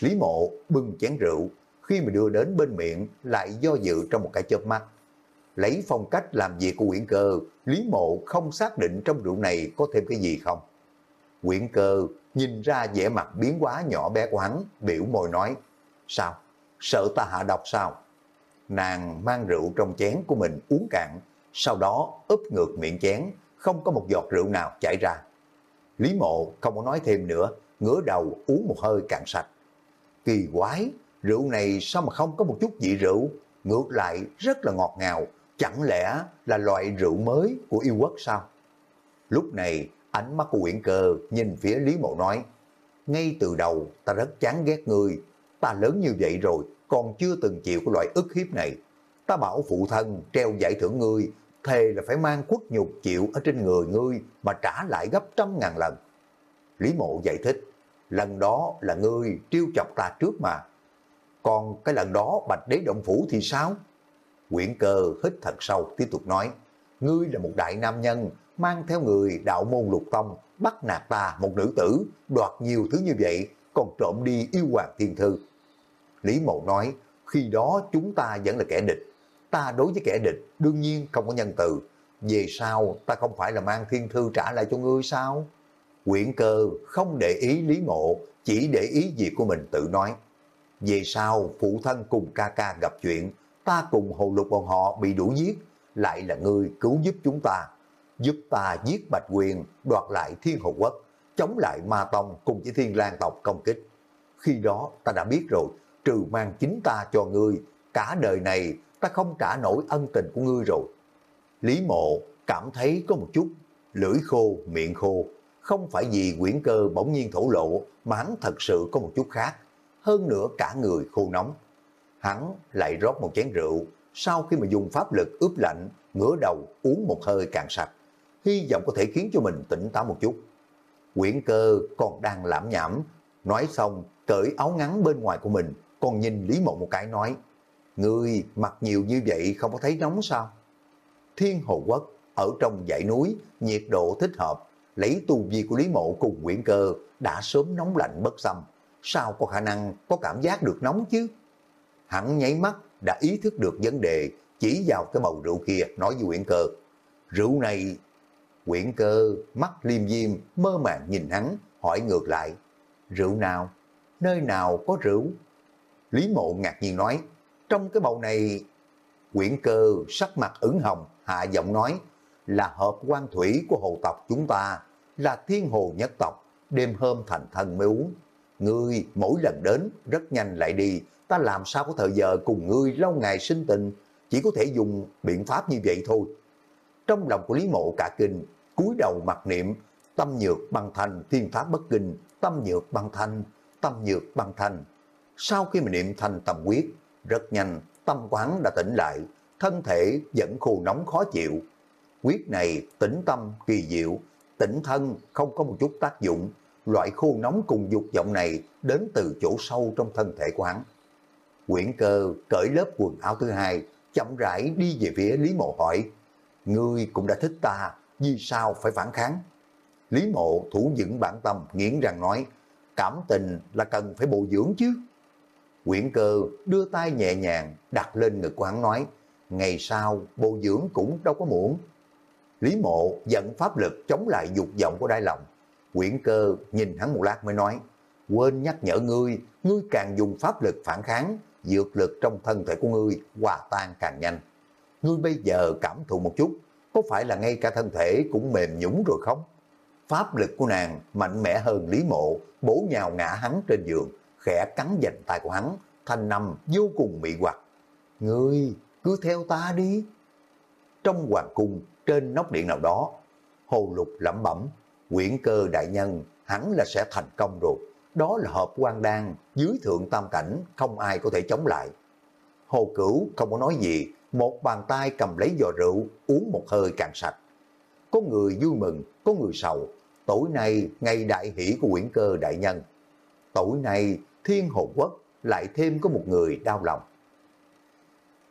Lý mộ bưng chén rượu, khi mà đưa đến bên miệng lại do dự trong một cái chớp mắt. Lấy phong cách làm việc của Nguyễn cơ, Lý mộ không xác định trong rượu này có thêm cái gì không. Nguyễn cơ nhìn ra vẻ mặt biến quá nhỏ bé của hắn, biểu môi nói, sao, sợ ta hạ độc sao? Nàng mang rượu trong chén của mình uống cạn, sau đó úp ngược miệng chén, không có một giọt rượu nào chảy ra. Lý mộ không có nói thêm nữa, ngửa đầu uống một hơi cạn sạch. Kỳ quái, rượu này sao mà không có một chút vị rượu, ngược lại rất là ngọt ngào, chẳng lẽ là loại rượu mới của yêu quốc sao? Lúc này, ánh mắt của Uyển Cơ nhìn phía Lý Mộ nói, ngay từ đầu ta rất chán ghét ngươi, ta lớn như vậy rồi, còn chưa từng chịu cái loại ức hiếp này. Ta bảo phụ thân treo giải thưởng ngươi, thề là phải mang quất nhục chịu ở trên người ngươi mà trả lại gấp trăm ngàn lần. Lý Mộ giải thích, lần đó là ngươi trêu chọc ta trước mà. Còn cái lần đó Bạch Đế Động Phủ thì sao? Quyển cơ hít thật sâu tiếp tục nói, ngươi là một đại nam nhân, mang theo người đạo môn lục tông, bắt nạt ta một nữ tử, đoạt nhiều thứ như vậy, còn trộm đi yêu hoàng thiên thư. Lý Mộ nói, khi đó chúng ta vẫn là kẻ địch, ta đối với kẻ địch đương nhiên không có nhân từ, về sau ta không phải là mang thiên thư trả lại cho ngươi sao? Quyển cơ không để ý Lý Mộ, chỉ để ý việc của mình tự nói. Về sau, phụ thân cùng ca ca gặp chuyện, ta cùng hồ lục bọn họ bị đuổi giết, lại là ngươi cứu giúp chúng ta. Giúp ta giết Bạch Quyền, đoạt lại Thiên Hồ Quốc, chống lại Ma Tông cùng với Thiên lang tộc công kích. Khi đó ta đã biết rồi, trừ mang chính ta cho ngươi, cả đời này ta không trả nổi ân tình của ngươi rồi. Lý Mộ cảm thấy có một chút lưỡi khô, miệng khô, không phải vì quyển cơ bỗng nhiên thổ lộ mà hắn thật sự có một chút khác, hơn nữa cả người khô nóng. Hắn lại rót một chén rượu, sau khi mà dùng pháp lực ướp lạnh, ngửa đầu uống một hơi càng sạch, hy vọng có thể khiến cho mình tỉnh táo một chút. Quyển cơ còn đang lãm nhảm, nói xong cởi áo ngắn bên ngoài của mình, còn nhìn Lý Mộ một cái nói, người mặc nhiều như vậy không có thấy nóng sao? Thiên Hồ Quốc ở trong dãy núi, nhiệt độ thích hợp, lấy tu vi của Lý Mộ cùng Nguyễn Cơ đã sớm nóng lạnh bất xâm. Sao có khả năng có cảm giác được nóng chứ? Hắn nháy mắt đã ý thức được vấn đề, chỉ vào cái bầu rượu kia nói với Nguyễn Cơ. Rượu này... Nguyễn Cơ mắt liêm diêm mơ màng nhìn hắn, hỏi ngược lại. Rượu nào? Nơi nào có rượu? Lý Mộ ngạc nhiên nói, trong cái bầu này, quyển cơ sắc mặt ửng hồng, hạ giọng nói, là hợp quan thủy của hồ tộc chúng ta, là thiên hồ nhất tộc, đêm hôm thành thân mới uống. Ngươi mỗi lần đến rất nhanh lại đi, ta làm sao có thời giờ cùng ngươi lâu ngày sinh tình, chỉ có thể dùng biện pháp như vậy thôi. Trong lòng của Lý Mộ cả kinh, cúi đầu mặc niệm, tâm nhược băng thành, thiên pháp bất kinh, tâm nhược băng thanh, tâm nhược băng thanh. Sau khi mà niệm thành tâm quyết, rất nhanh, tâm quán đã tỉnh lại, thân thể vẫn khô nóng khó chịu. Quyết này tĩnh tâm kỳ diệu, tĩnh thân không có một chút tác dụng. Loại khô nóng cùng dục vọng này đến từ chỗ sâu trong thân thể của hắn. Quyển cơ cởi lớp quần áo thứ hai, chậm rãi đi về phía Lý Mộ hỏi, Ngươi cũng đã thích ta, vì sao phải phản kháng? Lý Mộ thủ vững bản tâm, nghiến rằng nói, cảm tình là cần phải bồi dưỡng chứ. Quyển cơ đưa tay nhẹ nhàng đặt lên ngực của hắn nói, ngày sau bồi dưỡng cũng đâu có muộn. Lý mộ dẫn pháp lực chống lại dục vọng của đai lòng. Quyển cơ nhìn hắn một lát mới nói, quên nhắc nhở ngươi, ngươi càng dùng pháp lực phản kháng, dược lực trong thân thể của ngươi hòa tan càng nhanh. Ngươi bây giờ cảm thụ một chút, có phải là ngay cả thân thể cũng mềm nhũng rồi không? Pháp lực của nàng mạnh mẽ hơn Lý Mộ, bổ nhào ngã hắn trên giường, khẽ cắn dành tay của hắn, thanh nằm vô cùng mị hoặc. Ngươi, cứ theo ta đi. Trong hoàng cung, trên nóc điện nào đó, Hồ Lục lẩm bẩm, quyển cơ đại nhân hẳn là sẽ thành công rồi. Đó là hợp quan đan, dưới thượng tam cảnh, không ai có thể chống lại. Hồ Cửu không có nói gì, một bàn tay cầm lấy giò rượu, uống một hơi càng sạch. Có người vui mừng, có người sầu. Tối nay, ngày đại hỷ của quyển cơ đại nhân. Tối nay, thiên hồ quốc lại thêm có một người đau lòng.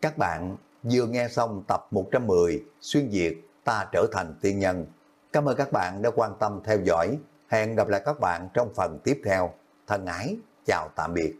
Các bạn vừa nghe xong tập 110 Xuyên Việt Ta Trở Thành Tiên Nhân. Cảm ơn các bạn đã quan tâm theo dõi. Hẹn gặp lại các bạn trong phần tiếp theo. Thân ái, chào tạm biệt.